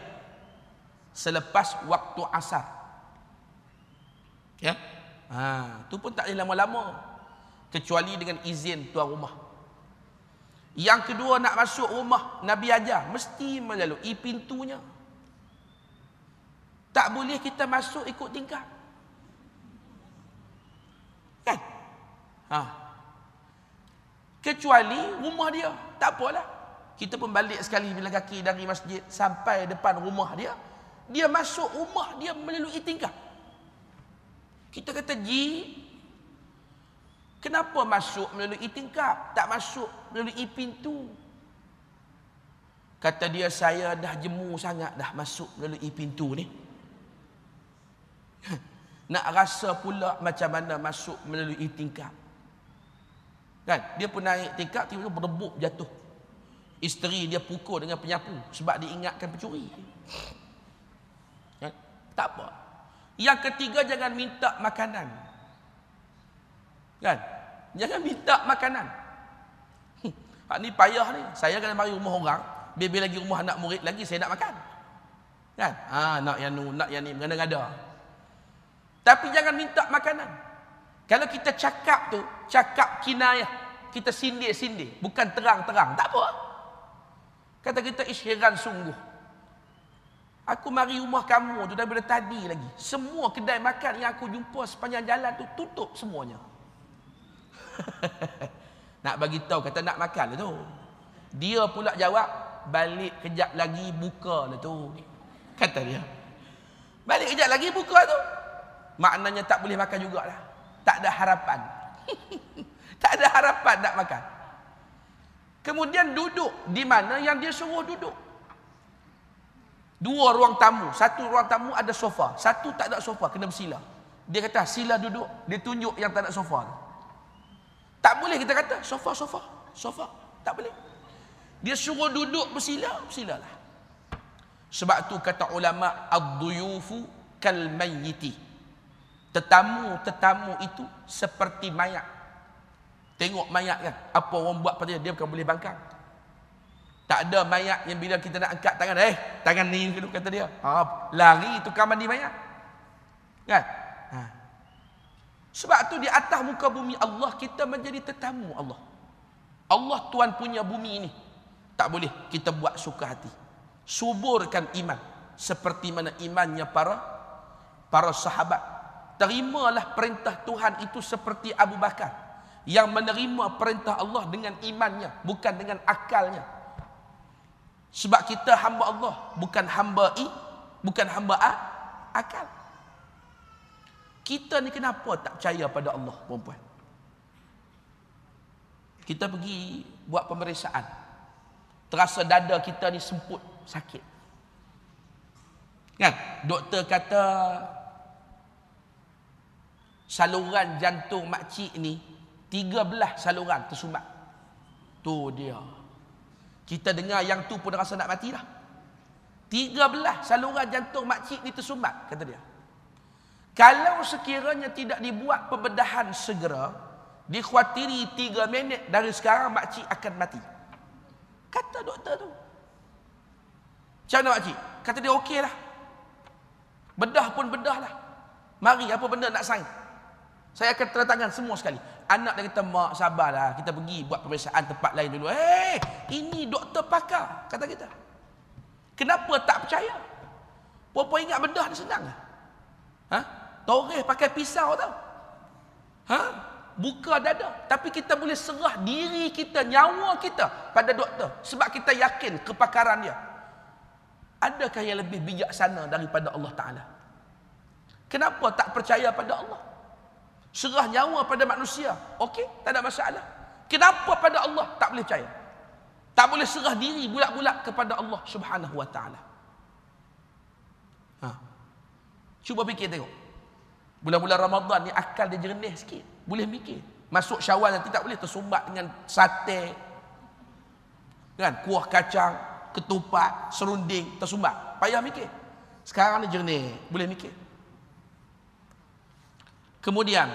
Speaker 1: selepas waktu asar Ya. Ha, tu pun tak boleh lama-lama. Kecuali dengan izin tuan rumah. Yang kedua nak masuk rumah Nabi ajar mesti melalui pintunya. Tak boleh kita masuk ikut tingkah. Kan? Ha. Kecuali rumah dia. Tak apalah. Kita pun balik sekali bila kaki dari masjid sampai depan rumah dia. Dia masuk rumah dia melalui tingkah. Kita kata Ji Kenapa masuk melalui tingkap? Tak masuk melalui pintu. Kata dia saya dah jemu sangat dah masuk melalui pintu ni. [LAUGHS] Nak rasa pula macam mana masuk melalui tingkap. Kan? Dia pun naik tingkap tiba-tiba berebuk jatuh. Isteri dia pukul dengan penyapu Sebab diingatkan pencuri. Kan? Tak apa yang ketiga jangan minta makanan. Kan? Jangan minta makanan. Hak ni payah ni. Saya kena mari rumah orang, biar lagi rumah anak murid lagi saya nak makan. Kan? Ha, nak yang nu, nak yang ni, mengada-ngada. Tapi jangan minta makanan. Kalau kita cakap tu, cakap kinayah, kita sindir-sindir, bukan terang-terang, tak apa. Kata kita isyiran sungguh. Aku mari rumah kamu tu daripada tadi lagi. Semua kedai makan yang aku jumpa sepanjang jalan tu tutup semuanya. [LAUGHS] Nak bagi tahu kata nak makan lah tu. Dia pula jawab, balik kejap lagi buka lah tu. Kata dia. Balik kejap lagi buka tu. Maknanya tak boleh makan jugalah. Tak ada harapan. [LAUGHS] tak ada harapan nak makan. Kemudian duduk di mana yang dia suruh duduk. Dua ruang tamu. Satu ruang tamu ada sofa. Satu tak ada sofa. Kena bersila. Dia kata sila duduk. Dia tunjuk yang tak ada sofa. Tak boleh kita kata sofa, sofa, sofa. Tak boleh. Dia suruh duduk bersila. Bersilalah. Sebab tu kata ulama ad-duyufu kal mayyiti. Tetamu-tetamu itu seperti mayat. Tengok mayat kan. Apa orang buat pada dia, dia bukan boleh bangkang. Tak ada mayat yang bila kita nak angkat tangan, eh, tangan ni dulu kata dia. Ha, lari tukar mandi mayat. Kan? Ha. Sebab tu di atas muka bumi Allah kita menjadi tetamu Allah. Allah tuan punya bumi ini. Tak boleh kita buat suka hati. Suburkan iman seperti mana imannya para para sahabat. Terimalah perintah Tuhan itu seperti Abu Bakar yang menerima perintah Allah dengan imannya bukan dengan akalnya. Sebab kita hamba Allah, bukan hamba i, bukan hamba a, akal. Kita ni kenapa tak percaya pada Allah, perempuan? Kita pergi buat pemeriksaan. Terasa dada kita ni semput, sakit. Kan? Doktor kata saluran jantung makcik ni 13 saluran tersumbat. Tu dia. Kita dengar yang tu pun rasa nak mati dah. Tiga belah saluran jantung makcik ni tersumbat, kata dia. Kalau sekiranya tidak dibuat pembedahan segera, dikhawatiri tiga minit dari sekarang makcik akan mati. Kata doktor tu. Macam mana makcik? Kata dia okey lah. Bedah pun bedah lah. Mari apa benda nak sign. Saya akan tanda tangan semua sekali. Anak dia kata, mak sabarlah. Kita pergi buat pemeriksaan tempat lain dulu. Eh, ini doktor pakar. Kata kita. Kenapa tak percaya? Apa ingat bedah ni senang. Ha? Toreh pakai pisau tau. Ha? Buka dada. Tapi kita boleh serah diri kita, nyawa kita pada doktor. Sebab kita yakin kepakaran dia. Adakah yang lebih bijaksana daripada Allah Ta'ala? Kenapa tak percaya pada Allah? Serah nyawa pada manusia. Okey, tak ada masalah. Kenapa pada Allah tak boleh percaya? Tak boleh serah diri bulat-bulat kepada Allah Subhanahu wa taala. Ha. Cuba fikir tengok. Bulan-bulan Ramadan ni akal dia jernih sikit. Boleh mikir. Masuk Syawal nanti tak boleh tersumbat dengan sate. Kan? Kuah kacang, ketupat, serunding, tersumbat. Payah mikir. Sekarang ni jernih, boleh mikir. Kemudian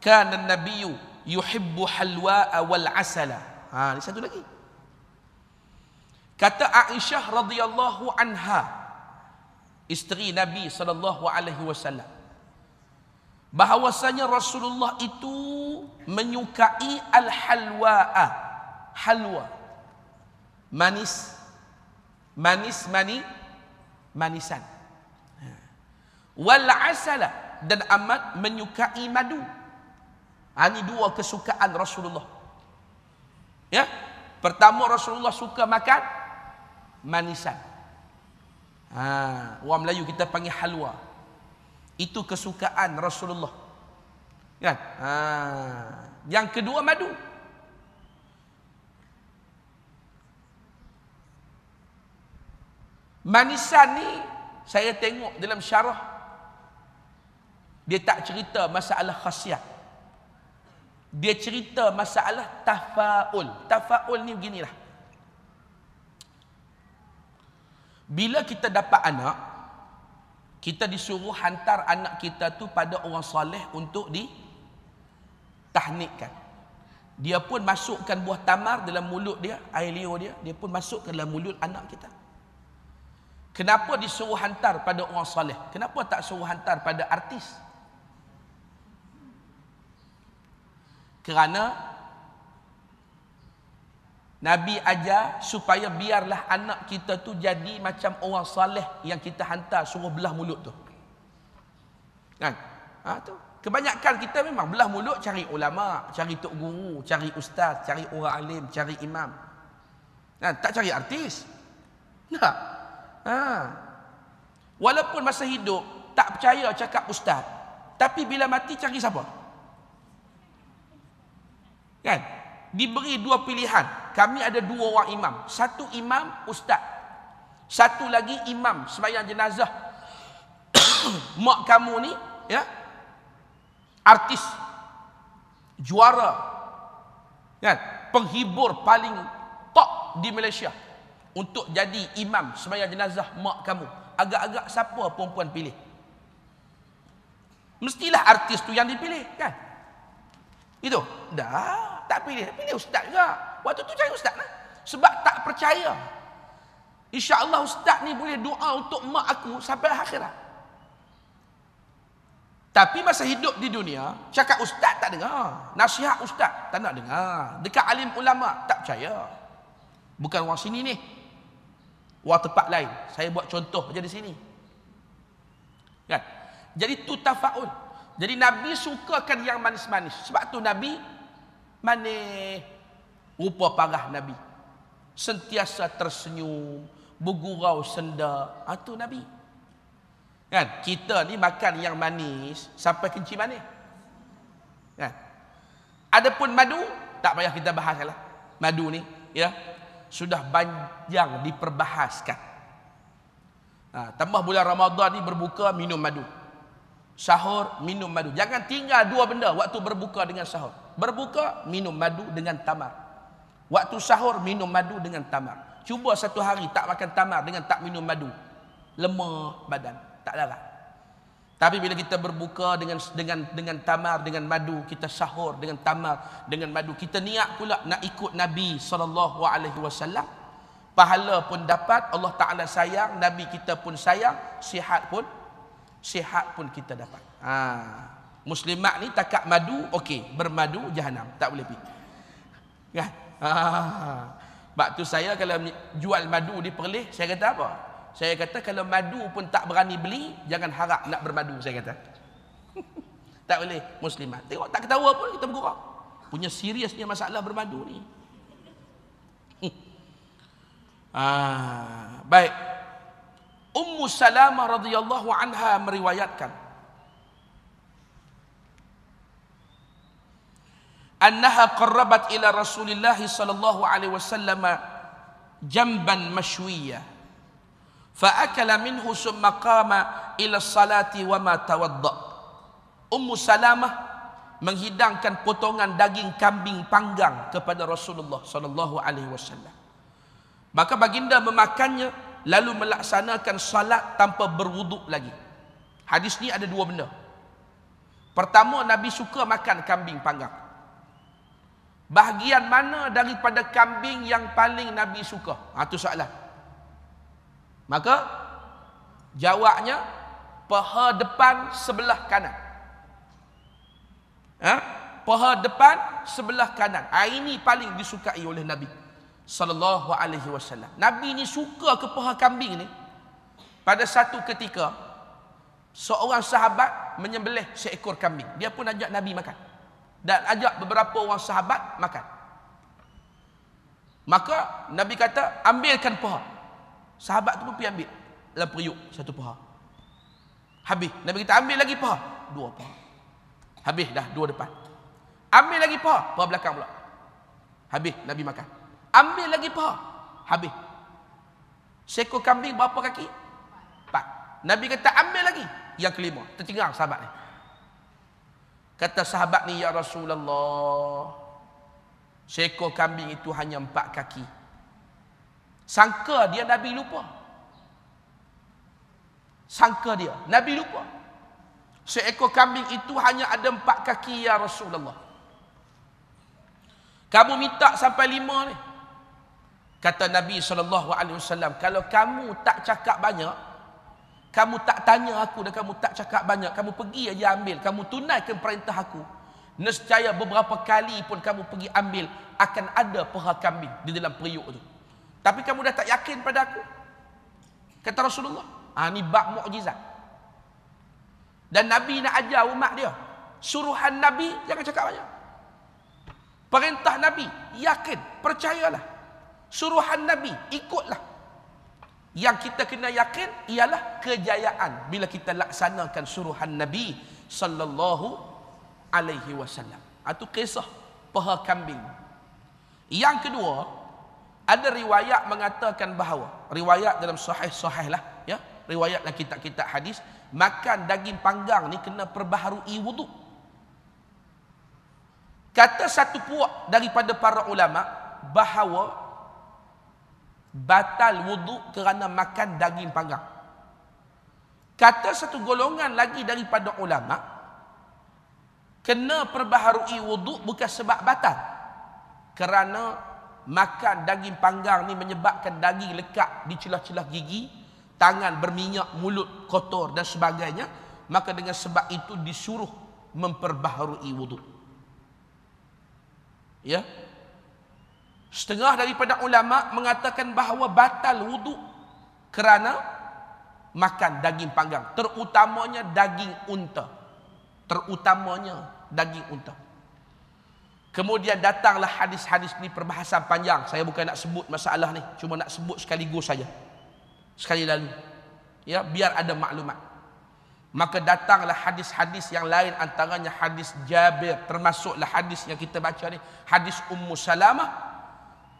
Speaker 1: kana nabiyyu yuhibbu halwa wal asala. Ha ni satu lagi. Kata Aisyah radhiyallahu anha isteri Nabi sallallahu alaihi wasallam bahawasanya Rasulullah itu menyukai al halwa halwa manis manis mani manisan ha. wal asala dan amat menyukai madu. Ha, ini dua kesukaan Rasulullah. Ya, pertama Rasulullah suka makan manisan. Ha, orang Melayu kita panggil halwa. Itu kesukaan Rasulullah. Kan? Ha, yang kedua madu. Manisan ni saya tengok dalam syarah dia tak cerita masalah khasiat. Dia cerita masalah tafaul. Tafaul ni beginilah. Bila kita dapat anak, kita disuruh hantar anak kita tu pada orang soleh untuk di tahnikkan. Dia pun masukkan buah tamar dalam mulut dia, air liur dia, dia pun masuk ke dalam mulut anak kita. Kenapa disuruh hantar pada orang soleh? Kenapa tak suruh hantar pada artis? Kerana Nabi ajar supaya biarlah anak kita tu jadi macam orang saleh yang kita hantar suruh belah mulut tu. Kan? Ha tu. Kebanyakan kita memang belah mulut cari ulama, cari tok guru, cari ustaz, cari orang alim, cari imam. Ha, tak cari artis. Tak. Ha. Walaupun masa hidup tak percaya cakap ustaz, tapi bila mati cari siapa? Kan? Diberi dua pilihan. Kami ada dua orang imam. Satu imam ustaz. Satu lagi imam sembahyang jenazah. [COUGHS] Mak kamu ni, ya, artis juara kan penghibur paling top di Malaysia untuk jadi imam sembahyang jenazah mak kamu agak-agak siapa perempuan pilih mestilah artis tu yang dipilih kan itu dah tak pilih pilih ustaz juga waktu tu cari ustaz lah sebab tak percaya insya-Allah ustaz ni boleh doa untuk mak aku sampai akhirat tapi masa hidup di dunia, cakap ustaz tak dengar. Nasihat ustaz tak nak dengar. Dekat alim ulama tak percaya. Bukan orang sini ni. Orang tempat lain. Saya buat contoh je di sini. Kan? Jadi tu tafaul. Jadi Nabi sukakan yang manis-manis. Sebab tu Nabi manis. Rupa parah Nabi. Sentiasa tersenyum. Bergurau senda. Itu ah, Nabi. Kan? Kita ni makan yang manis sampai kencing manis. Kan? Adapun madu, tak payah kita bahas lah. Madu ni, ya, sudah banyak diperbahaskan. Ha, tambah bulan Ramadan ni berbuka minum madu. Sahur minum madu. Jangan tinggal dua benda waktu berbuka dengan sahur. Berbuka minum madu dengan tamar. Waktu sahur minum madu dengan tamar. Cuba satu hari tak makan tamar dengan tak minum madu. Lemah badan tak larat. Tapi bila kita berbuka dengan dengan dengan tamar dengan madu, kita sahur dengan tamar dengan madu, kita niat pula nak ikut Nabi sallallahu alaihi wasallam. Pahala pun dapat, Allah Taala sayang, Nabi kita pun sayang, sihat pun sihat pun kita dapat. Ha. Muslimat ni takat madu, okey, bermadu jahanam, tak boleh pergi. Kan? Ha. Sebab tu saya kalau jual madu di Perlis, saya kata apa? Saya kata kalau madu pun tak berani beli, jangan harap nak bermadu, saya kata. [LAUGHS] tak boleh muslimat. Tengok tak ketawa pun kita bergurau. Punya seriusnya masalah bermadu ni. ah, [LAUGHS] baik. Ummu Salamah radhiyallahu anha meriwayatkan. Annaha qarrabat ila Rasulillah sallallahu alaihi wasallam jamban mashwiya. Fa akala minhu summa qama ila salati wa ma tawadda. Ummu Salamah menghidangkan potongan daging kambing panggang kepada Rasulullah sallallahu alaihi wasallam. Maka baginda memakannya lalu melaksanakan salat tanpa berwuduk lagi. Hadis ni ada dua benda. Pertama Nabi suka makan kambing panggang. Bahagian mana daripada kambing yang paling Nabi suka? Ha tu soalan. Maka jawabnya paha depan sebelah kanan. Ha? Paha depan sebelah kanan. Ha, ini paling disukai oleh Nabi sallallahu alaihi wasallam. Nabi ni suka ke paha kambing ni. Pada satu ketika seorang sahabat menyembelih seekor kambing. Dia pun ajak Nabi makan. Dan ajak beberapa orang sahabat makan. Maka Nabi kata, ambilkan paha. Sahabat tu pun pergi ambil dalam periuk satu paha. Habis. Nabi kita ambil lagi paha. Dua paha. Habis dah dua depan. Ambil lagi paha. Paha belakang pula. Habis Nabi makan. Ambil lagi paha. Habis. Seekor kambing berapa kaki? Empat. Nabi kata ambil lagi. Yang kelima. Tercengang sahabat ni. Kata sahabat ni, Ya Rasulullah. Seekor kambing itu hanya empat kaki. Sangka dia Nabi lupa. Sangka dia. Nabi lupa. Seekor kambing itu hanya ada empat kaki ya Rasulullah. Kamu minta sampai lima ni. Kata Nabi SAW. Kalau kamu tak cakap banyak. Kamu tak tanya aku dan kamu tak cakap banyak. Kamu pergi aja ambil. Kamu tunaikan perintah aku. Nescaya beberapa kali pun kamu pergi ambil. Akan ada peha kambing di dalam periuk tu. Tapi kamu dah tak yakin pada aku. Kata Rasulullah. Ah ha, ni bab mukjizat. Dan Nabi nak ajar umat dia Suruhan Nabi jangan cakap banyak. Perintah Nabi yakin, percayalah. Suruhan Nabi ikutlah. Yang kita kena yakin ialah kejayaan bila kita laksanakan suruhan Nabi sallallahu alaihi wasallam. Itu kisah paha kambing. Yang kedua, ada riwayat mengatakan bahawa riwayat dalam sahih-sahih lah ya, riwayat dalam kitab-kitab hadis, makan daging panggang ni kena perbaharui wuduk. Kata satu puak daripada para ulama bahawa batal wuduk kerana makan daging panggang. Kata satu golongan lagi daripada ulama kena perbaharui wuduk bukan sebab batal. Kerana makan daging panggang ni menyebabkan daging lekat di celah-celah gigi, tangan berminyak, mulut kotor dan sebagainya, maka dengan sebab itu disuruh memperbaharui wuduk. Ya. Setengah daripada ulama mengatakan bahawa batal wuduk kerana makan daging panggang, terutamanya daging unta. Terutamanya daging unta. Kemudian datanglah hadis-hadis ni perbahasan panjang. Saya bukan nak sebut masalah ni, cuma nak sebut sekaligus saja. Sekali lalu. Ya, biar ada maklumat. Maka datanglah hadis-hadis yang lain antaranya hadis Jabir termasuklah hadis yang kita baca ni hadis Ummu Salamah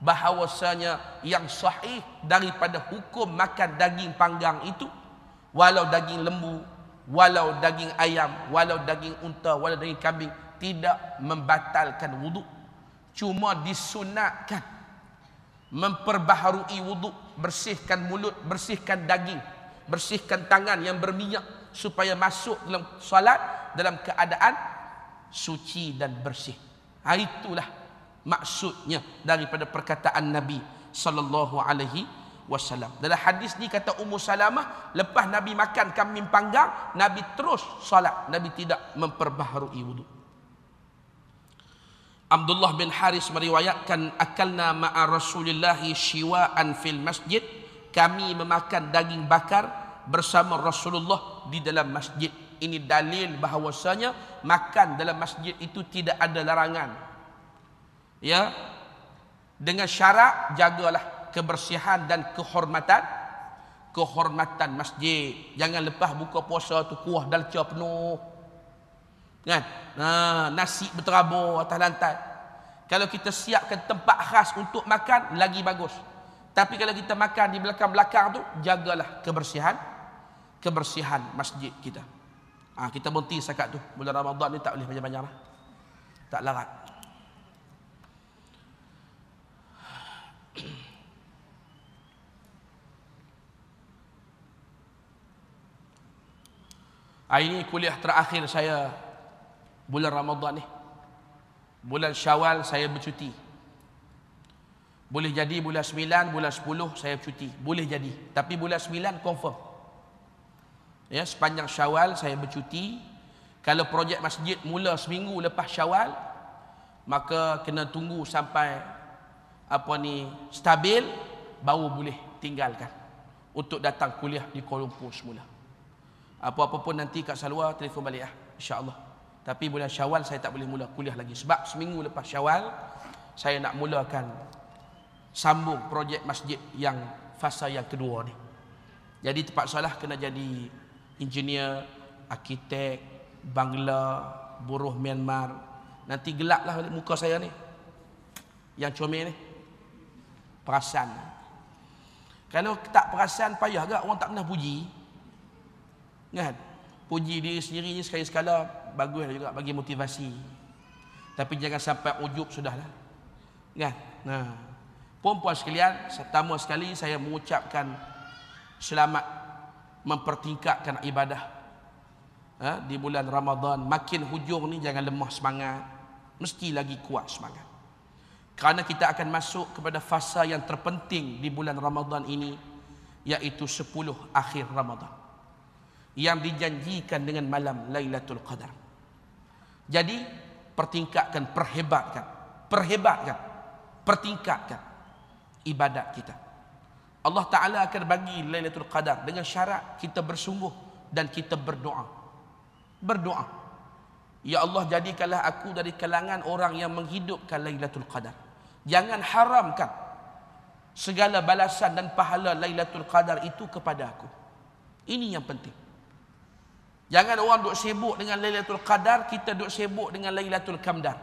Speaker 1: bahawasanya yang sahih daripada hukum makan daging panggang itu walau daging lembu walau daging ayam walau daging unta walau daging kambing tidak membatalkan wuduk cuma disunatkan memperbaharui wuduk bersihkan mulut bersihkan daging bersihkan tangan yang berminyak supaya masuk dalam solat dalam keadaan suci dan bersih. Itulah maksudnya daripada perkataan Nabi sallallahu alaihi wasallam. Dalam hadis ni kata Ummu Salamah, lepas Nabi makan kambing panggang, Nabi terus solat. Nabi tidak memperbaharui wuduk. Abdullah bin Haris meriwayatkan akalna ma'a Rasulillah shiwa'an fil masjid. Kami memakan daging bakar bersama Rasulullah di dalam masjid. Ini dalil bahawasanya makan dalam masjid itu tidak ada larangan. Ya. Dengan syarat jagalah kebersihan dan kehormatan kehormatan masjid. Jangan lepas buka puasa tu kuah dalca penuh. Kan? Nah, nasi berterabur atas lantai. Kalau kita siapkan tempat khas untuk makan lagi bagus. Tapi kalau kita makan di belakang-belakang tu jagalah kebersihan kebersihan masjid kita. Ha, kita berhenti sekat tu. Bulan Ramadan ni tak boleh banyak-banyak lah. Tak larat. Hari ini kuliah terakhir saya bulan Ramadan ni. Bulan Syawal saya bercuti. Boleh jadi bulan 9, bulan 10 saya bercuti. Boleh jadi. Tapi bulan 9 confirm. Ya, sepanjang Syawal saya bercuti. Kalau projek masjid mula seminggu lepas Syawal, maka kena tunggu sampai apa ni stabil baru boleh tinggalkan untuk datang kuliah di Kuala Lumpur semula. Apa-apa pun nanti kat Salwa telefon balik ah insya-Allah. Tapi bulan Syawal saya tak boleh mula kuliah lagi sebab seminggu lepas Syawal saya nak mulakan sambung projek masjid yang fasa yang kedua ni. Jadi tempat salah kena jadi engineer, arkitek, bangla, buruh Myanmar. Nanti gelaplah muka saya ni. Yang comel ni. Perasan. Kalau tak perasan payah agak orang tak pernah puji. Kan? Puji diri sendiri ni sekali-sekala bagus juga bagi motivasi. Tapi jangan sampai ujub sudahlah. Kan? Nah. Puan-puan sekalian, pertama sekali saya mengucapkan selamat mempertingkatkan ibadah ha, di bulan Ramadan makin hujung ni jangan lemah semangat mesti lagi kuat semangat kerana kita akan masuk kepada fasa yang terpenting di bulan Ramadan ini iaitu 10 akhir Ramadan yang dijanjikan dengan malam Lailatul Qadar jadi pertingkatkan perhebatkan perhebatkan pertingkatkan ibadat kita Allah Ta'ala akan bagi Lailatul Qadar dengan syarat kita bersungguh dan kita berdoa. Berdoa. Ya Allah jadikanlah aku dari kalangan orang yang menghidupkan Lailatul Qadar. Jangan haramkan segala balasan dan pahala Lailatul Qadar itu kepada aku. Ini yang penting. Jangan orang duk sibuk dengan Lailatul Qadar, kita duk sibuk dengan Lailatul Kamdar.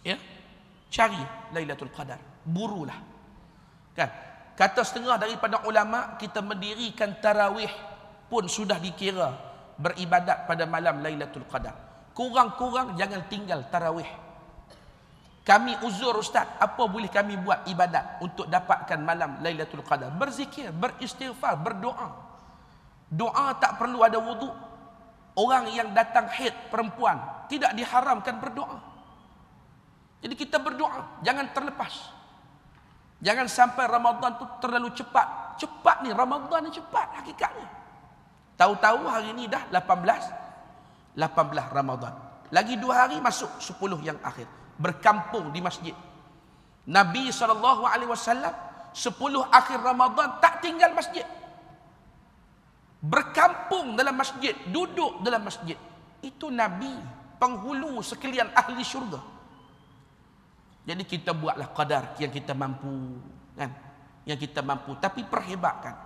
Speaker 1: Ya? Cari Lailatul Qadar. Burulah. Kan? Kata setengah daripada ulama kita mendirikan tarawih pun sudah dikira beribadat pada malam Lailatul Qadar. Kurang-kurang jangan tinggal tarawih. Kami uzur ustaz, apa boleh kami buat ibadat untuk dapatkan malam Lailatul Qadar? Berzikir, beristighfar, berdoa. Doa tak perlu ada wuduk. Orang yang datang haid perempuan tidak diharamkan berdoa. Jadi kita berdoa, jangan terlepas. Jangan sampai Ramadan tu terlalu cepat. Cepat ni Ramadan ni cepat hakikatnya. Tahu-tahu hari ini dah 18 18 Ramadan. Lagi dua hari masuk 10 yang akhir. Berkampung di masjid. Nabi SAW 10 akhir Ramadan tak tinggal masjid. Berkampung dalam masjid. Duduk dalam masjid. Itu Nabi. Penghulu sekalian ahli syurga. Jadi kita buatlah qadar yang kita mampu. kan? Yang kita mampu. Tapi perhebatkan.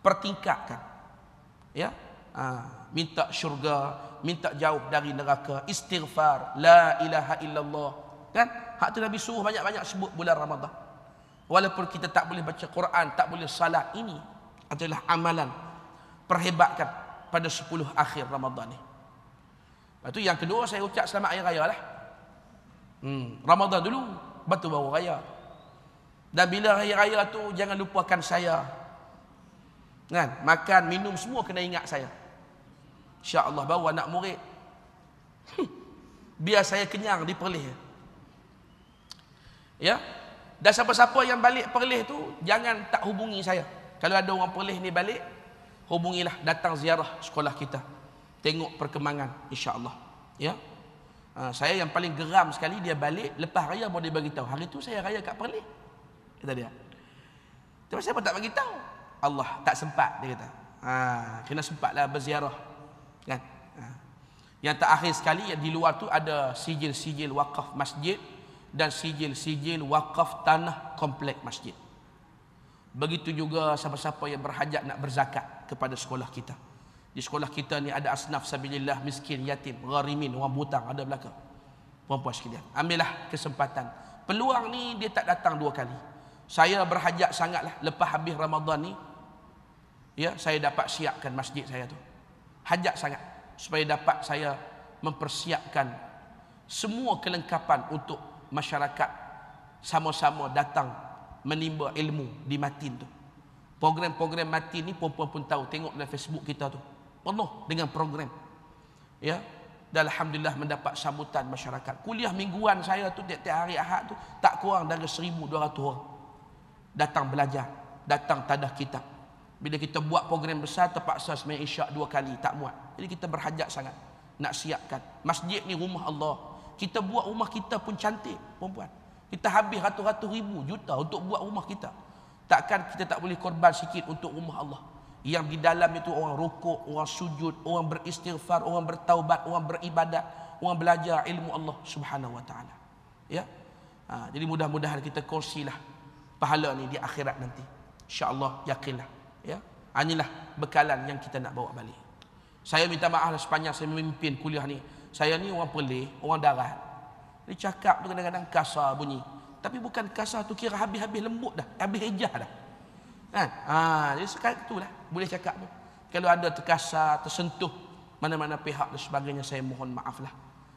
Speaker 1: Pertingkatkan ya ha, minta syurga minta jauh dari neraka istighfar la ilaha illallah kan hak tu nabi suruh banyak-banyak sebut bulan ramadan walaupun kita tak boleh baca Quran tak boleh salat ini adalah amalan perhebatkan pada 10 akhir ramadan ni Lepas tu yang kedua saya ucap selamat hari raya lah hmm, ramadan dulu batu baru raya dan bila hari raya tu jangan lupakan saya Kan? Makan, minum semua kena ingat saya. Insya-Allah bawa anak murid. [LAUGHS] Biar saya kenyang di Perlis. Ya. Dan siapa-siapa yang balik Perlis tu jangan tak hubungi saya. Kalau ada orang Perlis ni balik, hubungilah datang ziarah sekolah kita. Tengok perkembangan insya-Allah. Ya. Ha, saya yang paling geram sekali dia balik lepas raya baru dia bagi tahu. Hari tu saya raya kat Perlis. Kata dia. Tapi siapa tak bagi tahu? Allah tak sempat dia kata. Ha, kena sempatlah berziarah. Kan? Ha. Yang terakhir sekali di luar tu ada sijil-sijil wakaf masjid dan sijil-sijil wakaf tanah komplek masjid. Begitu juga siapa-siapa yang berhajat nak berzakat kepada sekolah kita. Di sekolah kita ni ada asnaf sabilillah miskin yatim gharimin orang butang ada belakang. Puan-puan sekalian, ambillah kesempatan. Peluang ni dia tak datang dua kali. Saya berhajat sangatlah lepas habis Ramadan ni ya saya dapat siapkan masjid saya tu hajat sangat supaya dapat saya mempersiapkan semua kelengkapan untuk masyarakat sama-sama datang menimba ilmu di Matin tu program-program Matin ni puan-puan pun tahu tengok dalam Facebook kita tu penuh dengan program ya dan Alhamdulillah mendapat sambutan masyarakat. Kuliah mingguan saya tu tiap-tiap hari Ahad tu tak kurang dari 1,200 orang. Datang belajar. Datang tadah kitab. Bila kita buat program besar terpaksa sembahyang isyak dua kali tak muat. Jadi kita berhajat sangat nak siapkan. Masjid ni rumah Allah. Kita buat rumah kita pun cantik, perempuan. Kita habis ratus-ratus ribu juta untuk buat rumah kita. Takkan kita tak boleh korban sikit untuk rumah Allah. Yang di dalam itu orang rukuk, orang sujud, orang beristighfar, orang bertaubat, orang beribadat, orang belajar ilmu Allah Subhanahu wa taala. Ya. Ha, jadi mudah-mudahan kita kongsilah pahala ni di akhirat nanti. Insya-Allah yakinlah ya inilah bekalan yang kita nak bawa balik saya minta maaf sepanjang saya memimpin kuliah ni saya ni orang pelih orang darat dia cakap tu kadang-kadang kasar bunyi tapi bukan kasar tu kira habis-habis lembut dah habis hejah dah. Kan? Ha, jadi sekarang itulah boleh cakap tu. Kalau ada terkasar tersentuh mana-mana pihak dan sebagainya saya mohon maaf lah.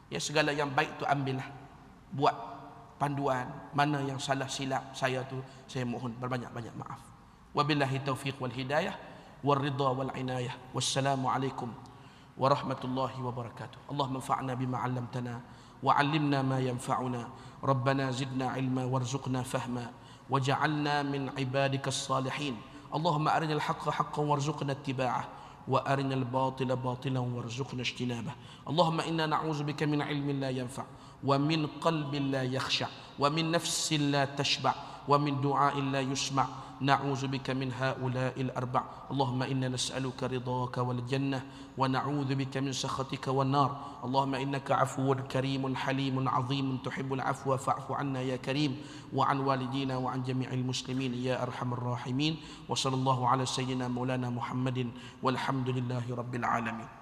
Speaker 1: Ya segala yang baik tu ambillah buat panduan mana yang salah silap saya tu saya mohon berbanyak-banyak maaf. Wabillahi taufiq wal hidayah wal ridha wal inayah. Wassalamu alaikum warahmatullahi wabarakatuh. Allah manfa'na bima 'allamtana وعلمنا ما ينفعنا. ربنا زدنا علما وارزقنا فهما. وجعلنا من عبادك الصالحين. اللهم أرنا الحق حقا وارزقنا اتباعه. وأرنا الباطل باطلا وارزقنا اجتنابه. اللهم إنا نعوذ بك من علم لا ينفع ومن قلب لا يخشع ومن نفس لا تشبع ومن دعاء لا يسمع نعوذ بك من هؤلاء الأربع اللهم إنا نسألك رضاك والجنة ونعوذ بك من سخطك والنار اللهم إنك عفو كريم حليم عظيم تحب العفو فاعف عنا يا كريم وعن والدينا وعن جميع المسلمين يا أرحم الراحمين وصلى الله على سيدنا مولانا محمد والحمد لله رب العالمين